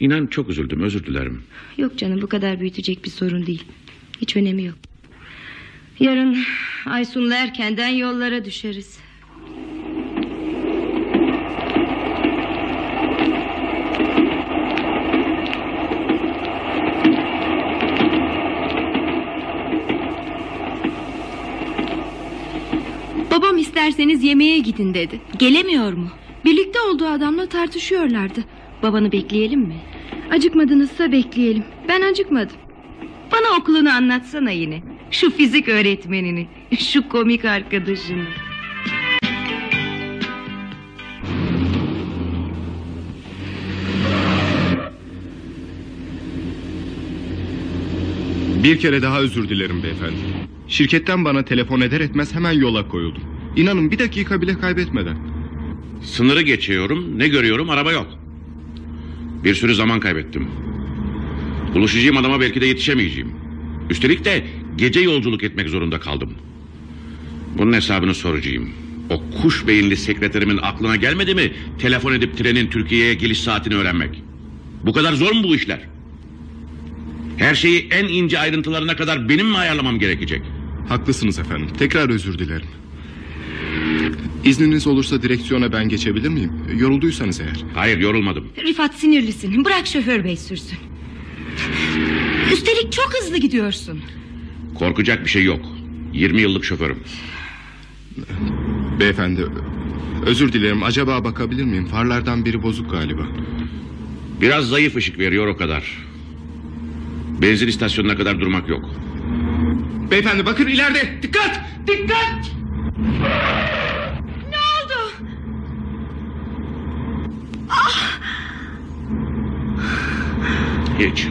Speaker 4: İnan çok üzüldüm özür dilerim.
Speaker 2: Yok canım bu kadar büyütecek bir sorun değil. Hiç önemi yok. Yarın Aysun'la erkenden yollara düşeriz.
Speaker 6: Babam isterseniz yemeğe gidin dedi.
Speaker 2: Gelemiyor mu?
Speaker 6: Birlikte olduğu adamla tartışıyorlardı.
Speaker 2: Babanı bekleyelim mi?
Speaker 6: Acıkmadınızsa bekleyelim. Ben acıkmadım.
Speaker 2: Bana okulunu anlatsana yine. Şu fizik öğretmenini. Şu komik arkadaşını.
Speaker 5: Bir kere daha özür dilerim beyefendi. Şirketten bana telefon eder etmez hemen yola koyuldum. İnanın bir dakika bile kaybetmeden.
Speaker 4: Sınırı geçiyorum ne görüyorum araba yok. Bir sürü zaman kaybettim. Buluşacağım adama belki de yetişemeyeceğim. Üstelik de gece yolculuk etmek zorunda kaldım. Bunun hesabını soracağım. O kuş beyinli sekreterimin aklına gelmedi mi telefon edip trenin Türkiye'ye geliş saatini öğrenmek? Bu kadar zor mu bu işler? Her şeyi en ince ayrıntılarına kadar benim mi ayarlamam gerekecek?
Speaker 5: Haklısınız efendim. Tekrar özür dilerim. İzniniz olursa direksiyona ben geçebilir miyim? Yorulduysanız eğer.
Speaker 4: Hayır yorulmadım.
Speaker 2: Rifat sinirlisin. Bırak şoför bey sürsün. Üstelik çok hızlı gidiyorsun.
Speaker 4: Korkacak bir şey yok. 20 yıllık şoförüm.
Speaker 5: Beyefendi özür dilerim acaba bakabilir miyim? Farlardan biri bozuk galiba.
Speaker 4: Biraz zayıf ışık veriyor o kadar. Benzin istasyonuna kadar durmak yok.
Speaker 5: Beyefendi bakın ileride dikkat dikkat.
Speaker 4: Hiç.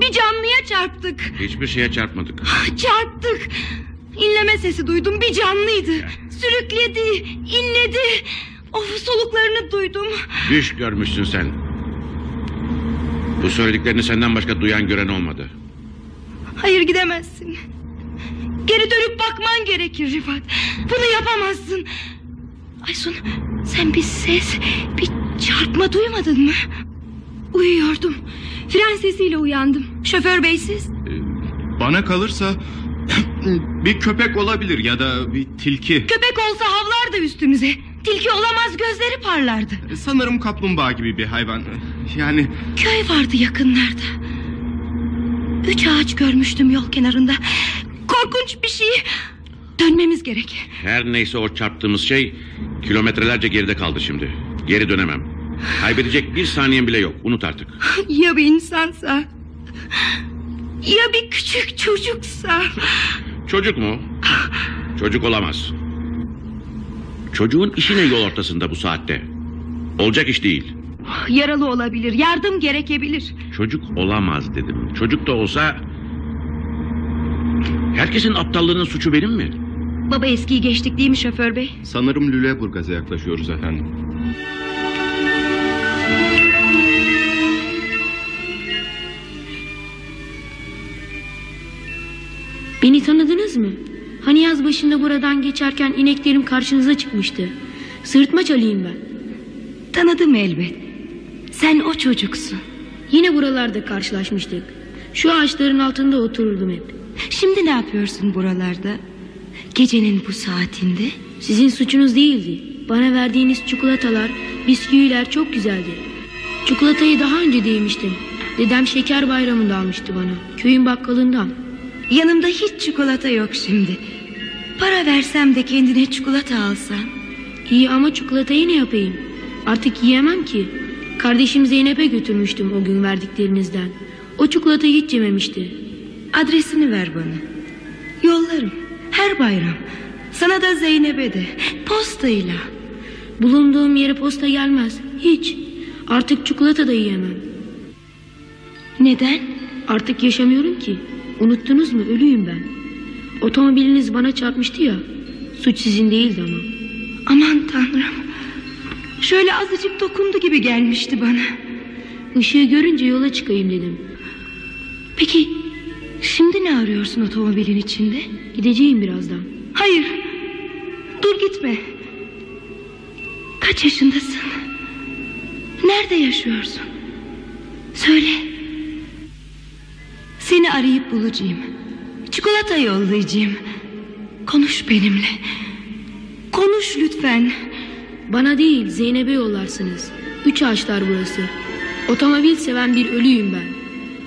Speaker 6: Bir canlıya çarptık.
Speaker 4: Hiçbir şeye çarpmadık.
Speaker 6: Çarptık. İnleme sesi duydum bir canlıydı. Sürükledi, inledi. Of soluklarını duydum.
Speaker 4: Düş görmüşsün sen. Bu söylediklerini senden başka duyan gören olmadı.
Speaker 6: Hayır gidemezsin. Geri dönüp bakman gerekir Rifat. Bunu yapamazsın. Aysun sen bir ses, bir çarpma duymadın mı? Uyuyordum. Fren sesiyle uyandım. Şoför bey siz?
Speaker 5: Bana kalırsa bir köpek olabilir ya da bir tilki.
Speaker 6: Köpek olsa havlardı üstümüze. Tilki olamaz gözleri parlardı.
Speaker 5: Sanırım kaplumbağa gibi bir hayvan. Yani
Speaker 6: Köy vardı yakınlarda. Üç ağaç görmüştüm yol kenarında. Korkunç bir şey. Dönmemiz gerek.
Speaker 4: Her neyse o çarptığımız şey kilometrelerce geride kaldı şimdi. Geri dönemem. Kaybedecek bir saniyen bile yok. Unut artık.
Speaker 6: Ya bir insansa? Ya bir küçük çocuksa?
Speaker 4: Çocuk mu? Çocuk olamaz. Çocuğun işi ne yol ortasında bu saatte? Olacak iş değil.
Speaker 2: Yaralı olabilir, yardım gerekebilir.
Speaker 4: Çocuk olamaz dedim. Çocuk da olsa... Herkesin aptallığının suçu benim mi?
Speaker 2: Baba eskiyi geçtik değil mi şoför bey?
Speaker 5: sanırım Lüleburgaz'a yaklaşıyoruz efendim.
Speaker 8: Beni tanıdınız mı? Hani yaz başında buradan geçerken ineklerim karşınıza çıkmıştı. Sırtmaç Ali'yim ben.
Speaker 2: Tanıdım elbet. Sen o çocuksun.
Speaker 8: Yine buralarda karşılaşmıştık. Şu ağaçların altında otururdum hep.
Speaker 2: Şimdi ne yapıyorsun buralarda? Gecenin bu saatinde?
Speaker 8: Sizin suçunuz değildi. Bana verdiğiniz çikolatalar, bisküviler çok güzeldi. Çikolatayı daha önce de yemiştim. Dedem şeker bayramında almıştı bana. Köyün bakkalından.
Speaker 2: Yanımda hiç çikolata yok şimdi. Para versem de kendine çikolata alsan.
Speaker 8: İyi ama çikolatayı ne yapayım? Artık yiyemem ki. Kardeşim Zeynep'e götürmüştüm o gün verdiklerinizden. O çikolatayı hiç yememişti.
Speaker 2: Adresini ver bana. Yollarım. Her bayram. Sana da Zeynep'e de. Postayla.
Speaker 8: Bulunduğum yere posta gelmez. Hiç. Artık çikolata da yiyemem.
Speaker 2: Neden?
Speaker 8: Artık yaşamıyorum ki. Unuttunuz mu? Ölüyüm ben. Otomobiliniz bana çarpmıştı ya. Suç sizin değildi ama.
Speaker 2: Aman tanrım. Şöyle azıcık dokundu gibi gelmişti bana.
Speaker 8: Işığı görünce yola çıkayım dedim.
Speaker 2: Peki şimdi ne arıyorsun otomobilin içinde?
Speaker 8: Gideceğim birazdan.
Speaker 2: Hayır. Dur gitme. Kaç yaşındasın? Nerede yaşıyorsun? Söyle. Seni arayıp bulacağım. Çikolata yollayacağım. Konuş benimle. Konuş lütfen.
Speaker 8: Bana değil Zeynep'e yollarsınız. Üç ağaçlar burası. Otomobil seven bir ölüyüm ben.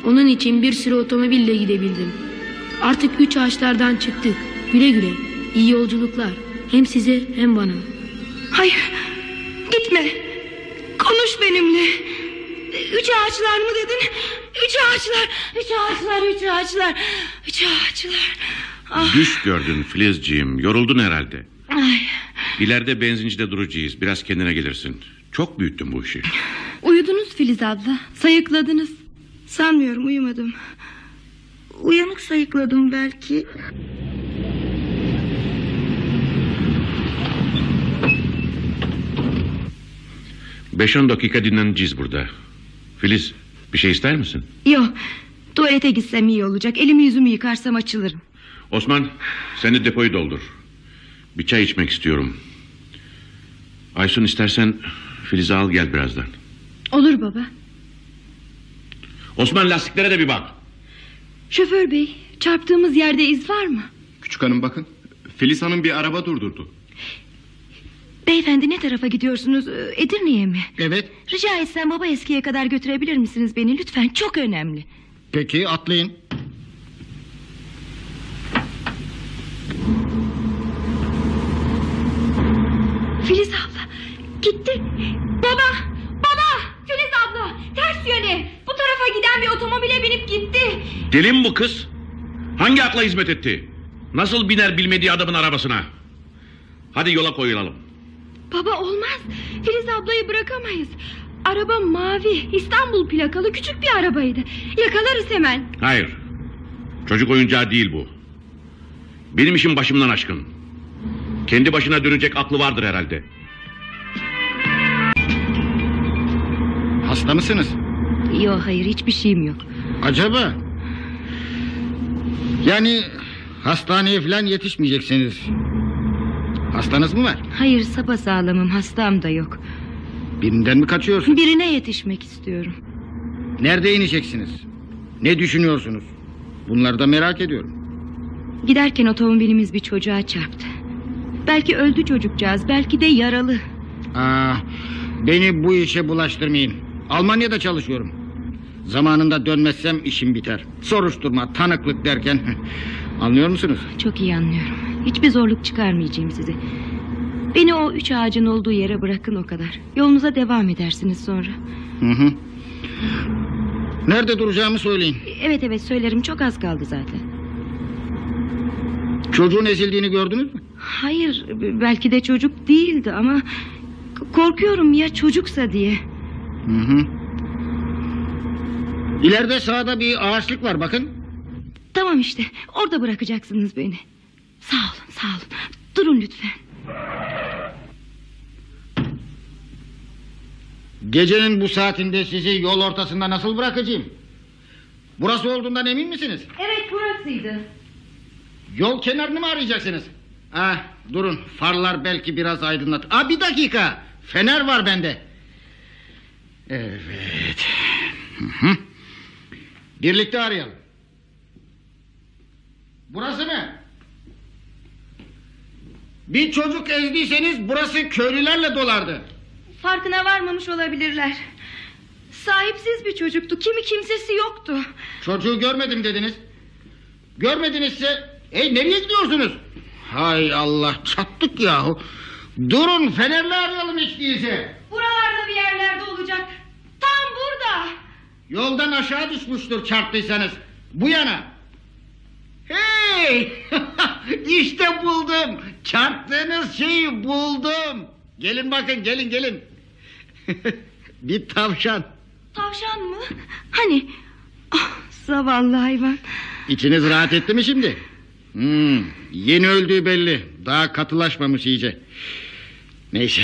Speaker 8: Onun için bir sürü otomobille gidebildim. Artık üç ağaçlardan çıktık. Güle güle. İyi yolculuklar. Hem size hem bana.
Speaker 2: Hayır. Gitme. Konuş benimle. Üç ağaçlar mı dedin? Üç ağaçlar. Üç ağaçlar. Üç ağaçlar. Üç ağaçlar. Ah.
Speaker 4: Düş gördün Filizciğim. Yoruldun herhalde.
Speaker 2: Ay.
Speaker 4: İleride benzincide duracağız. Biraz kendine gelirsin. Çok büyüttün bu işi.
Speaker 6: Uyudunuz Filiz abla. Sayıkladınız.
Speaker 2: Sanmıyorum uyumadım. Uyanık sayıkladım belki.
Speaker 4: Beş on dakika dinleneceğiz burada. Filiz bir şey ister misin?
Speaker 2: Yok. Tuvalete gitsem iyi olacak. Elimi yüzümü yıkarsam açılırım.
Speaker 4: Osman sen de depoyu doldur. Bir çay içmek istiyorum. Aysun istersen Filiz'i al gel birazdan.
Speaker 6: Olur baba.
Speaker 4: Osman lastiklere de bir bak.
Speaker 6: Şoför bey çarptığımız yerde iz var mı?
Speaker 5: Küçük hanım bakın. Filiz Hanım bir araba durdurdu.
Speaker 2: Beyefendi ne tarafa gidiyorsunuz? Ee, Edirne'ye mi?
Speaker 9: Evet.
Speaker 2: Rica etsem baba eskiye kadar götürebilir misiniz beni? Lütfen çok önemli.
Speaker 9: Peki atlayın.
Speaker 6: Filiz abla gitti. Baba, baba, Filiz abla ters yöne. Bu tarafa giden bir otomobile binip gitti.
Speaker 4: Deli mi bu kız? Hangi akla hizmet etti? Nasıl biner bilmediği adamın arabasına? Hadi yola koyulalım.
Speaker 6: Baba olmaz. Filiz ablayı bırakamayız. Araba mavi, İstanbul plakalı küçük bir arabaydı. Yakalarız hemen.
Speaker 4: Hayır. Çocuk oyuncağı değil bu. Benim işim başımdan aşkın. Kendi başına dönecek aklı vardır herhalde.
Speaker 9: Hasta mısınız?
Speaker 2: Yok hayır hiçbir şeyim yok.
Speaker 9: Acaba? Yani hastaneye falan yetişmeyeceksiniz. Hastanız mı var?
Speaker 2: Hayır sapasağlamım hastam da yok.
Speaker 9: Birinden mi kaçıyorsun?
Speaker 2: Birine yetişmek istiyorum.
Speaker 9: Nerede ineceksiniz? Ne düşünüyorsunuz? Bunları da merak ediyorum.
Speaker 2: Giderken otomobilimiz bir çocuğa çarptı. Belki öldü çocukcağız belki de yaralı.
Speaker 9: Aa, Ah, beni bu işe bulaştırmayın. Almanya'da çalışıyorum. Zamanında dönmezsem işim biter. Soruşturma, tanıklık derken... Anlıyor musunuz?
Speaker 2: Çok iyi anlıyorum. Hiçbir zorluk çıkarmayacağım size. Beni o üç ağacın olduğu yere bırakın o kadar. Yolunuza devam edersiniz sonra.
Speaker 9: Hı hı. Nerede duracağımı söyleyin.
Speaker 2: Evet evet söylerim çok az kaldı zaten.
Speaker 9: Çocuğun ezildiğini gördünüz mü?
Speaker 2: Hayır belki de çocuk değildi ama... Korkuyorum ya çocuksa diye.
Speaker 9: Hı hı. İleride sağda bir ağaçlık var bakın.
Speaker 2: Tamam işte orada bırakacaksınız beni. Sağ olun sağ olun. Durun lütfen.
Speaker 9: Gecenin bu saatinde sizi yol ortasında nasıl bırakacağım? Burası olduğundan emin misiniz?
Speaker 2: Evet burasıydı.
Speaker 9: Yol kenarını mı arayacaksınız? Ah, durun farlar belki biraz aydınlat. Aa, bir dakika fener var bende. Evet. Hı hı. Birlikte arayalım. Burası mı? Bir çocuk ezdiyseniz burası köylülerle dolardı.
Speaker 2: Farkına varmamış olabilirler. Sahipsiz bir çocuktu. Kimi kimsesi yoktu.
Speaker 9: Çocuğu görmedim dediniz. Görmedinizse ey nereye gidiyorsunuz? Hay Allah çattık yahu. Durun fenerle arayalım hiç değilse.
Speaker 2: Buralarda bir yerlerde olacak. Tam burada.
Speaker 9: Yoldan aşağı düşmüştür çarptıysanız. Bu yana. Hey! işte buldum. Çarptığınız şeyi buldum. Gelin bakın gelin gelin. bir tavşan.
Speaker 2: Tavşan mı? Hani? Ah, zavallı hayvan.
Speaker 9: İçiniz rahat etti mi şimdi? Hmm, yeni öldüğü belli. Daha katılaşmamış iyice. Neyse.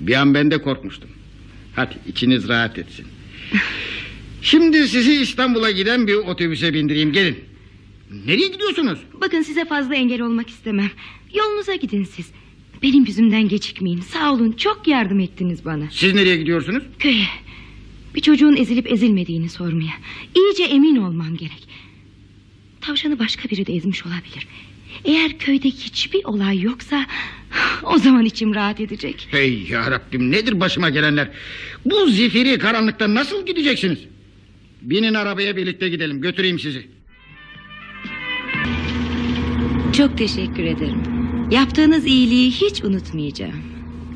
Speaker 9: Bir an ben de korkmuştum. Hadi içiniz rahat etsin. Şimdi sizi İstanbul'a giden bir otobüse bindireyim gelin. Nereye gidiyorsunuz?
Speaker 2: Bakın size fazla engel olmak istemem. Yolunuza gidin siz. Benim yüzümden gecikmeyin. Sağ olun çok yardım ettiniz bana.
Speaker 9: Siz nereye gidiyorsunuz?
Speaker 2: Köye. Bir çocuğun ezilip ezilmediğini sormaya. İyice emin olmam gerek. Tavşanı başka biri de ezmiş olabilir. Eğer köyde hiçbir olay yoksa... ...o zaman içim rahat edecek.
Speaker 9: Hey ya Rabbim nedir başıma gelenler? Bu zifiri karanlıkta nasıl gideceksiniz? Binin arabaya birlikte gidelim götüreyim sizi.
Speaker 2: Çok teşekkür ederim. Yaptığınız iyiliği hiç unutmayacağım.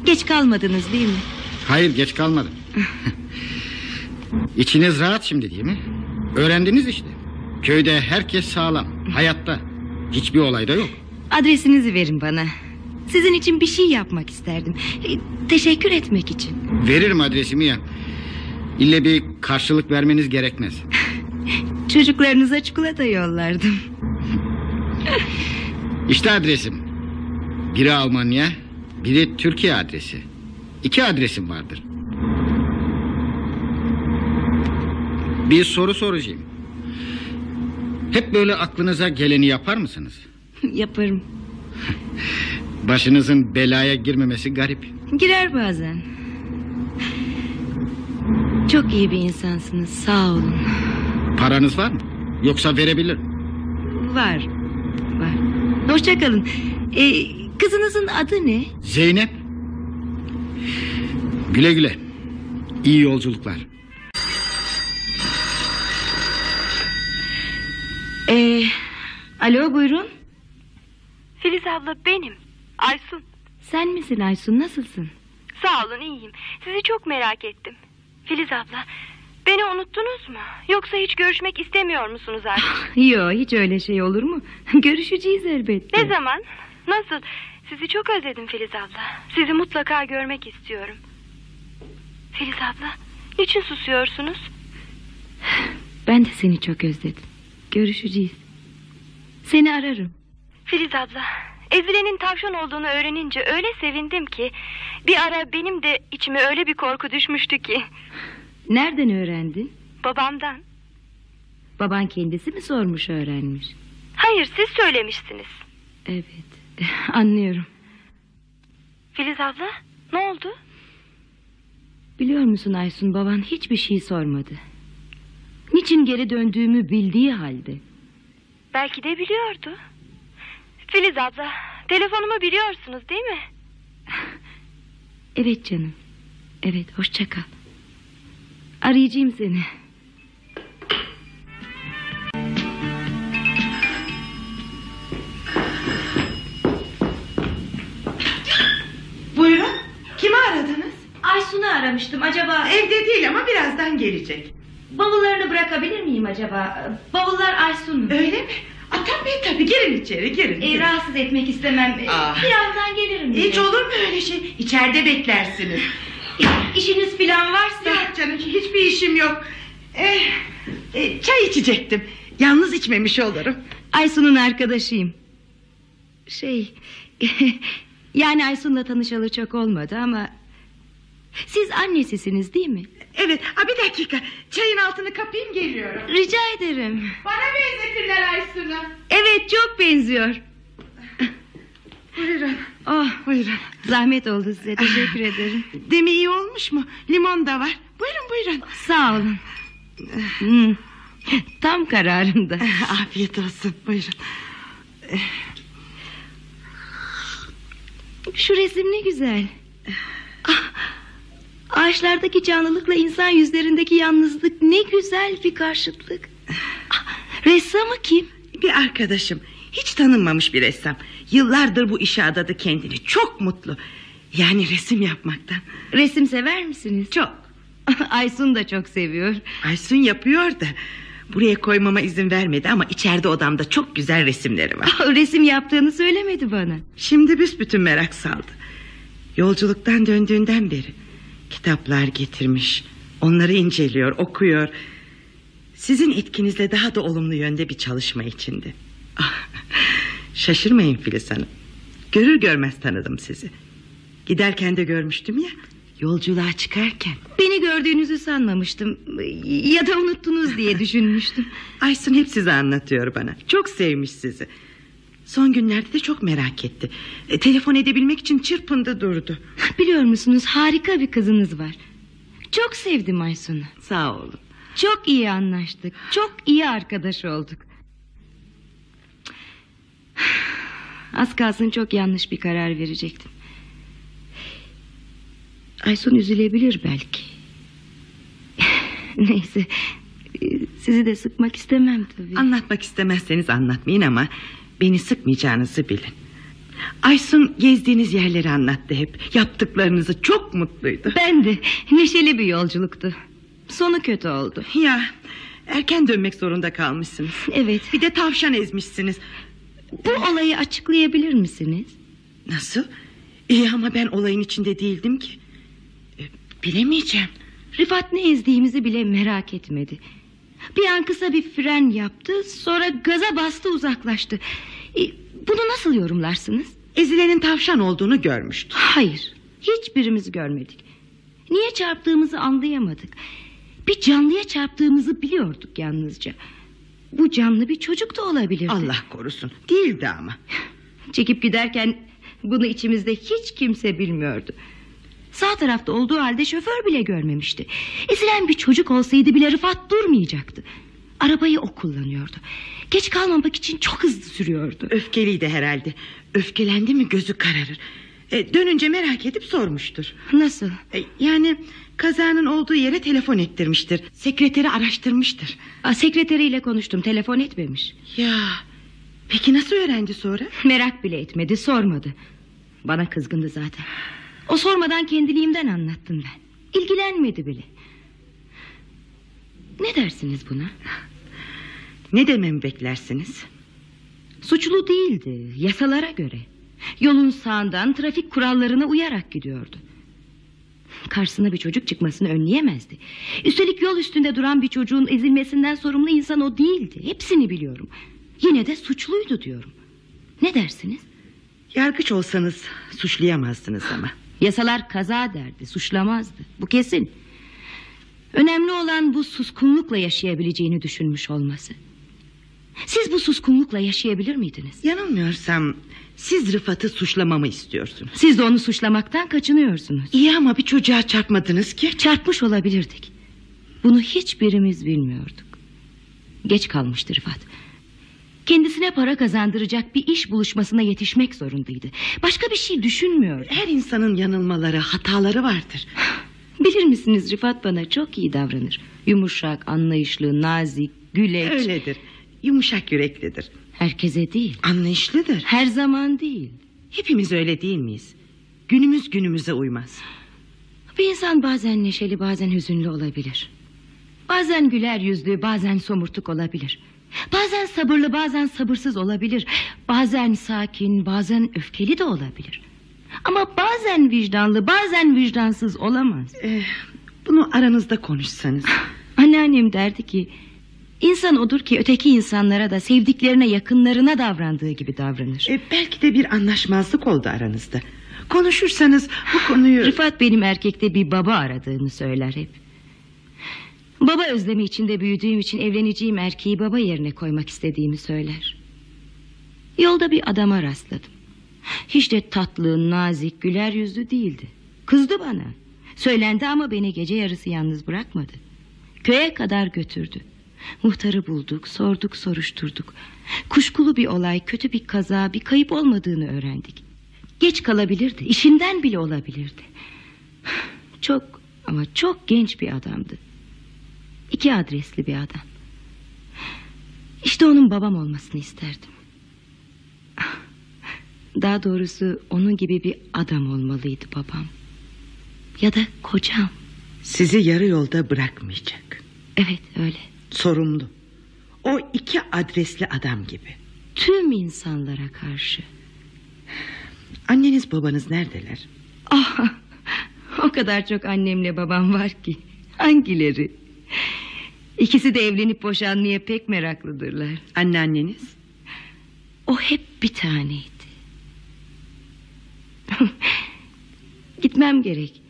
Speaker 2: Geç kalmadınız değil mi?
Speaker 9: Hayır geç kalmadım. İçiniz rahat şimdi değil mi? Öğrendiniz işte. Köyde herkes sağlam. Hayatta. Hiçbir olay da yok.
Speaker 2: Adresinizi verin bana. Sizin için bir şey yapmak isterdim. E, Teşekkür etmek için.
Speaker 9: Veririm adresimi ya. İlle bir karşılık vermeniz gerekmez.
Speaker 2: Çocuklarınıza çikolata yollardım.
Speaker 9: İşte adresim. Biri Almanya, biri Türkiye adresi. İki adresim vardır. Bir soru soracağım. Hep böyle aklınıza geleni yapar mısınız?
Speaker 2: Yaparım.
Speaker 9: Başınızın belaya girmemesi garip.
Speaker 2: Girer bazen. Çok iyi bir insansınız sağ olun.
Speaker 9: Paranız var mı? Yoksa verebilir.
Speaker 2: Var. Hoşçakalın. Ee, kızınızın adı ne?
Speaker 9: Zeynep. Güle güle. İyi yolculuklar.
Speaker 2: Ee, alo buyurun.
Speaker 6: Filiz abla benim. Aysun.
Speaker 2: Sen misin Aysun nasılsın?
Speaker 10: Sağ olun iyiyim. Sizi çok merak ettim. Filiz abla beni unuttunuz mu? Yoksa hiç görüşmek istemiyor musunuz artık?
Speaker 2: Yo hiç öyle şey olur mu? Görüşeceğiz elbette.
Speaker 10: ne zaman? Nasıl? Sizi çok özledim Filiz abla. Sizi mutlaka görmek istiyorum. Filiz abla niçin susuyorsunuz?
Speaker 2: Ben de seni çok özledim. Görüşeceğiz. Seni ararım.
Speaker 10: Filiz abla Ezile'nin tavşan olduğunu öğrenince öyle sevindim ki... ...bir ara benim de içime öyle bir korku düşmüştü ki...
Speaker 2: Nereden öğrendin?
Speaker 10: ...babamdan.
Speaker 2: Baban kendisi mi sormuş öğrenmiş?
Speaker 10: Hayır siz söylemişsiniz.
Speaker 2: Evet anlıyorum.
Speaker 10: Filiz abla ne oldu?
Speaker 2: Biliyor musun Aysun baban hiçbir şey sormadı. Niçin geri döndüğümü bildiği halde.
Speaker 10: Belki de biliyordu. Filiz abla telefonumu biliyorsunuz değil mi?
Speaker 2: Evet canım. Evet hoşça kal. Arayacağım seni.
Speaker 3: Buyurun. Kimi aradınız?
Speaker 2: Aysun'u aramıştım acaba...
Speaker 3: Evde değil ama birazdan gelecek.
Speaker 2: Bavullarını bırakabilir miyim acaba? Bavullar Aysun'un.
Speaker 3: Öyle mi? Aa, tabii tabii girin içeri girin.
Speaker 2: Ee,
Speaker 3: girin.
Speaker 2: rahatsız etmek istemem. Ee. Birazdan gelirim.
Speaker 3: Hiç olur mu öyle şey? İçeride beklersiniz.
Speaker 2: İşiniz falan varsa...
Speaker 3: Yok canım hiçbir işim yok. Eh, çay içecektim. Yalnız içmemiş olurum.
Speaker 2: Aysun'un arkadaşıyım. Şey... yani Aysun'la tanışalı çok olmadı ama... Siz annesisiniz değil mi?
Speaker 3: Evet ha, bir dakika. Çayın altını kapayım geliyorum.
Speaker 2: Rica ederim.
Speaker 3: Bana benzetirler Aysun'u.
Speaker 2: Evet çok benziyor.
Speaker 3: Buyurun.
Speaker 2: Oh,
Speaker 3: Buyurun.
Speaker 2: zahmet oldu size teşekkür ederim.
Speaker 3: Demi iyi olmuş mu? Limon da var. Buyurun buyurun.
Speaker 2: Sağ olun. Hmm, Tam kararında.
Speaker 3: Afiyet olsun buyurun.
Speaker 2: Şu resim ne güzel. Ah, ağaçlardaki canlılıkla insan yüzlerindeki yalnızlık ne güzel bir karşıtlık. Ah, ressamı kim?
Speaker 3: Bir arkadaşım. Hiç tanınmamış bir ressam. Yıllardır bu işe adadı kendini. Çok mutlu. Yani resim yapmaktan.
Speaker 2: Resim sever misiniz?
Speaker 3: Çok.
Speaker 2: Aysun da çok seviyor.
Speaker 3: Aysun yapıyor da. Buraya koymama izin vermedi ama içeride odamda çok güzel resimleri var.
Speaker 2: Resim yaptığını söylemedi bana.
Speaker 3: Şimdi büsbütün merak saldı. Yolculuktan döndüğünden beri kitaplar getirmiş. Onları inceliyor, okuyor. Sizin etkinizle daha da olumlu yönde bir çalışma içinde. Şaşırmayın Filiz Hanım. Görür görmez tanıdım sizi. Giderken de görmüştüm ya. Yolculuğa çıkarken.
Speaker 2: Beni gördüğünüzü sanmamıştım. Ya da unuttunuz diye düşünmüştüm.
Speaker 3: Aysun hep size anlatıyor bana. Çok sevmiş sizi. Son günlerde de çok merak etti. E, telefon edebilmek için çırpındı durdu.
Speaker 2: Biliyor musunuz harika bir kızınız var. Çok sevdim Aysun'u.
Speaker 3: Sağ olun.
Speaker 2: Çok iyi anlaştık. Çok iyi arkadaş olduk. Az kalsın çok yanlış bir karar verecektim. Aysun üzülebilir belki. Neyse. Sizi de sıkmak istemem tabii.
Speaker 3: Anlatmak istemezseniz anlatmayın ama beni sıkmayacağınızı bilin. Aysun gezdiğiniz yerleri anlattı hep. Yaptıklarınızı çok mutluydu.
Speaker 2: Ben de neşeli bir yolculuktu. Sonu kötü oldu.
Speaker 3: Ya erken dönmek zorunda kalmışsınız.
Speaker 2: Evet.
Speaker 3: Bir de tavşan ezmişsiniz.
Speaker 2: Bu olayı açıklayabilir misiniz?
Speaker 3: Nasıl? İyi ama ben olayın içinde değildim ki. E, Bilemeyeceğim.
Speaker 2: Rifat ne ezdiğimizi bile merak etmedi. Bir an kısa bir fren yaptı sonra gaza bastı uzaklaştı. E, Bunu nasıl yorumlarsınız?
Speaker 3: Ezile'nin tavşan olduğunu görmüştüm.
Speaker 2: Hayır hiçbirimiz görmedik. Niye çarptığımızı anlayamadık. Bir canlıya çarptığımızı biliyorduk yalnızca. Bu canlı bir çocuk da olabilirdi.
Speaker 3: Allah korusun. Değildi ama.
Speaker 2: Çekip giderken bunu içimizde hiç kimse bilmiyordu. Sağ tarafta olduğu halde şoför bile görmemişti. Ezilen bir çocuk olsaydı bile Rıfat durmayacaktı. Arabayı o kullanıyordu. Geç kalmamak için çok hızlı sürüyordu.
Speaker 3: Öfkeliydi herhalde. Öfkelendi mi gözü kararır. E, dönünce merak edip sormuştur.
Speaker 2: Nasıl?
Speaker 3: E, yani kazanın olduğu yere telefon ettirmiştir. Sekreteri araştırmıştır.
Speaker 2: Aa, sekreteriyle konuştum telefon etmemiş.
Speaker 3: Ya peki nasıl öğrendi sonra?
Speaker 2: Merak bile etmedi sormadı. Bana kızgındı zaten. O sormadan kendiliğimden anlattım ben. İlgilenmedi bile. Ne dersiniz buna?
Speaker 3: Ne dememi beklersiniz?
Speaker 2: Suçlu değildi yasalara göre. Yolun sağından trafik kurallarına uyarak gidiyordu. Karşısına bir çocuk çıkmasını önleyemezdi. Üstelik yol üstünde duran bir çocuğun ezilmesinden sorumlu insan o değildi. Hepsini biliyorum. Yine de suçluydu diyorum. Ne dersiniz?
Speaker 3: Yargıç olsanız suçlayamazdınız ama.
Speaker 2: Yasalar kaza derdi, suçlamazdı. Bu kesin. Önemli olan bu suskunlukla yaşayabileceğini düşünmüş olması. Siz bu suskunlukla yaşayabilir miydiniz?
Speaker 3: Yanılmıyorsam siz Rıfat'ı suçlamamı istiyorsunuz.
Speaker 2: Siz de onu suçlamaktan kaçınıyorsunuz.
Speaker 3: İyi ama bir çocuğa çarpmadınız ki.
Speaker 2: Çarpmış olabilirdik. Bunu hiçbirimiz bilmiyorduk. Geç kalmıştı Rıfat. Kendisine para kazandıracak bir iş buluşmasına yetişmek zorundaydı. Başka bir şey düşünmüyordu.
Speaker 3: Her insanın yanılmaları, hataları vardır.
Speaker 2: Bilir misiniz Rıfat bana çok iyi davranır. Yumuşak, anlayışlı, nazik, güleç.
Speaker 3: Öyledir. Yumuşak yüreklidir.
Speaker 2: Herkese değil.
Speaker 3: Anlayışlıdır.
Speaker 2: Her zaman değil.
Speaker 3: Hepimiz öyle değil miyiz? Günümüz günümüze uymaz.
Speaker 2: Bir insan bazen neşeli bazen hüzünlü olabilir. Bazen güler yüzlü bazen somurtuk olabilir. Bazen sabırlı bazen sabırsız olabilir. Bazen sakin bazen öfkeli de olabilir. Ama bazen vicdanlı bazen vicdansız olamaz.
Speaker 3: Ee, bunu aranızda konuşsanız.
Speaker 2: Anneannem derdi ki... ...insan odur ki öteki insanlara da sevdiklerine yakınlarına davrandığı gibi davranır.
Speaker 3: Ee, belki de bir anlaşmazlık oldu aranızda. Konuşursanız bu konuyu...
Speaker 2: Rıfat benim erkekte bir baba aradığını söyler hep. Baba özlemi içinde büyüdüğüm için evleneceğim erkeği baba yerine koymak istediğimi söyler. Yolda bir adama rastladım. Hiç de tatlı, nazik, güler yüzlü değildi. Kızdı bana. Söylendi ama beni gece yarısı yalnız bırakmadı. Köye kadar götürdü. Muhtarı bulduk, sorduk, soruşturduk. Kuşkulu bir olay, kötü bir kaza, bir kayıp olmadığını öğrendik. Geç kalabilirdi, işinden bile olabilirdi. Çok ama çok genç bir adamdı. İki adresli bir adam. İşte onun babam olmasını isterdim. Daha doğrusu onun gibi bir adam olmalıydı babam. Ya da kocam.
Speaker 3: Sizi yarı yolda bırakmayacak.
Speaker 2: Evet öyle.
Speaker 3: Sorumlu. O iki adresli adam gibi.
Speaker 2: Tüm insanlara karşı.
Speaker 3: Anneniz babanız neredeler?
Speaker 2: Ah, o kadar çok annemle babam var ki. Hangileri? İkisi de evlenip boşanmaya pek meraklıdırlar.
Speaker 3: Anneanneniz?
Speaker 2: O hep bir taneydi. Gitmem gerek.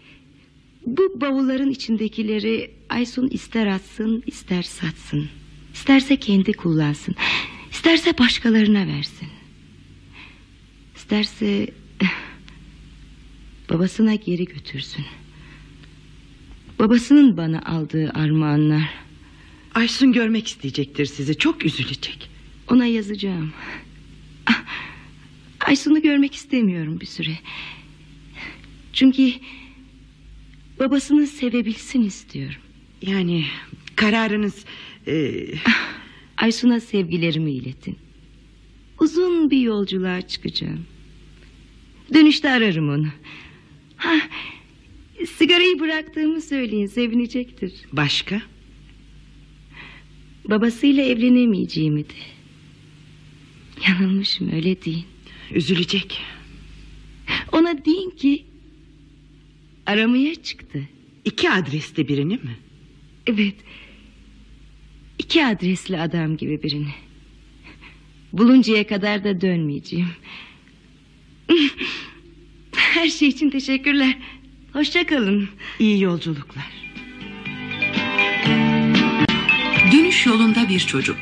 Speaker 2: Bu bavulların içindekileri Aysun ister atsın ister satsın. İsterse kendi kullansın. İsterse başkalarına versin. İsterse babasına geri götürsün. Babasının bana aldığı armağanlar.
Speaker 3: Aysun görmek isteyecektir sizi. Çok üzülecek.
Speaker 2: Ona yazacağım. Ah, Aysun'u görmek istemiyorum bir süre. Çünkü babasını sevebilsin istiyorum.
Speaker 3: Yani kararınız... E...
Speaker 2: Aysun'a sevgilerimi iletin. Uzun bir yolculuğa çıkacağım. Dönüşte ararım onu. Ha, sigarayı bıraktığımı söyleyin sevinecektir.
Speaker 3: Başka?
Speaker 2: Babasıyla evlenemeyeceğimi de. Yanılmışım öyle deyin.
Speaker 3: Üzülecek.
Speaker 2: Ona deyin ki aramaya çıktı.
Speaker 3: İki adresli birini mi?
Speaker 2: Evet. İki adresli adam gibi birini. Buluncaya kadar da dönmeyeceğim. Her şey için teşekkürler. Hoşça kalın.
Speaker 3: İyi yolculuklar.
Speaker 11: Dönüş yolunda bir çocuk.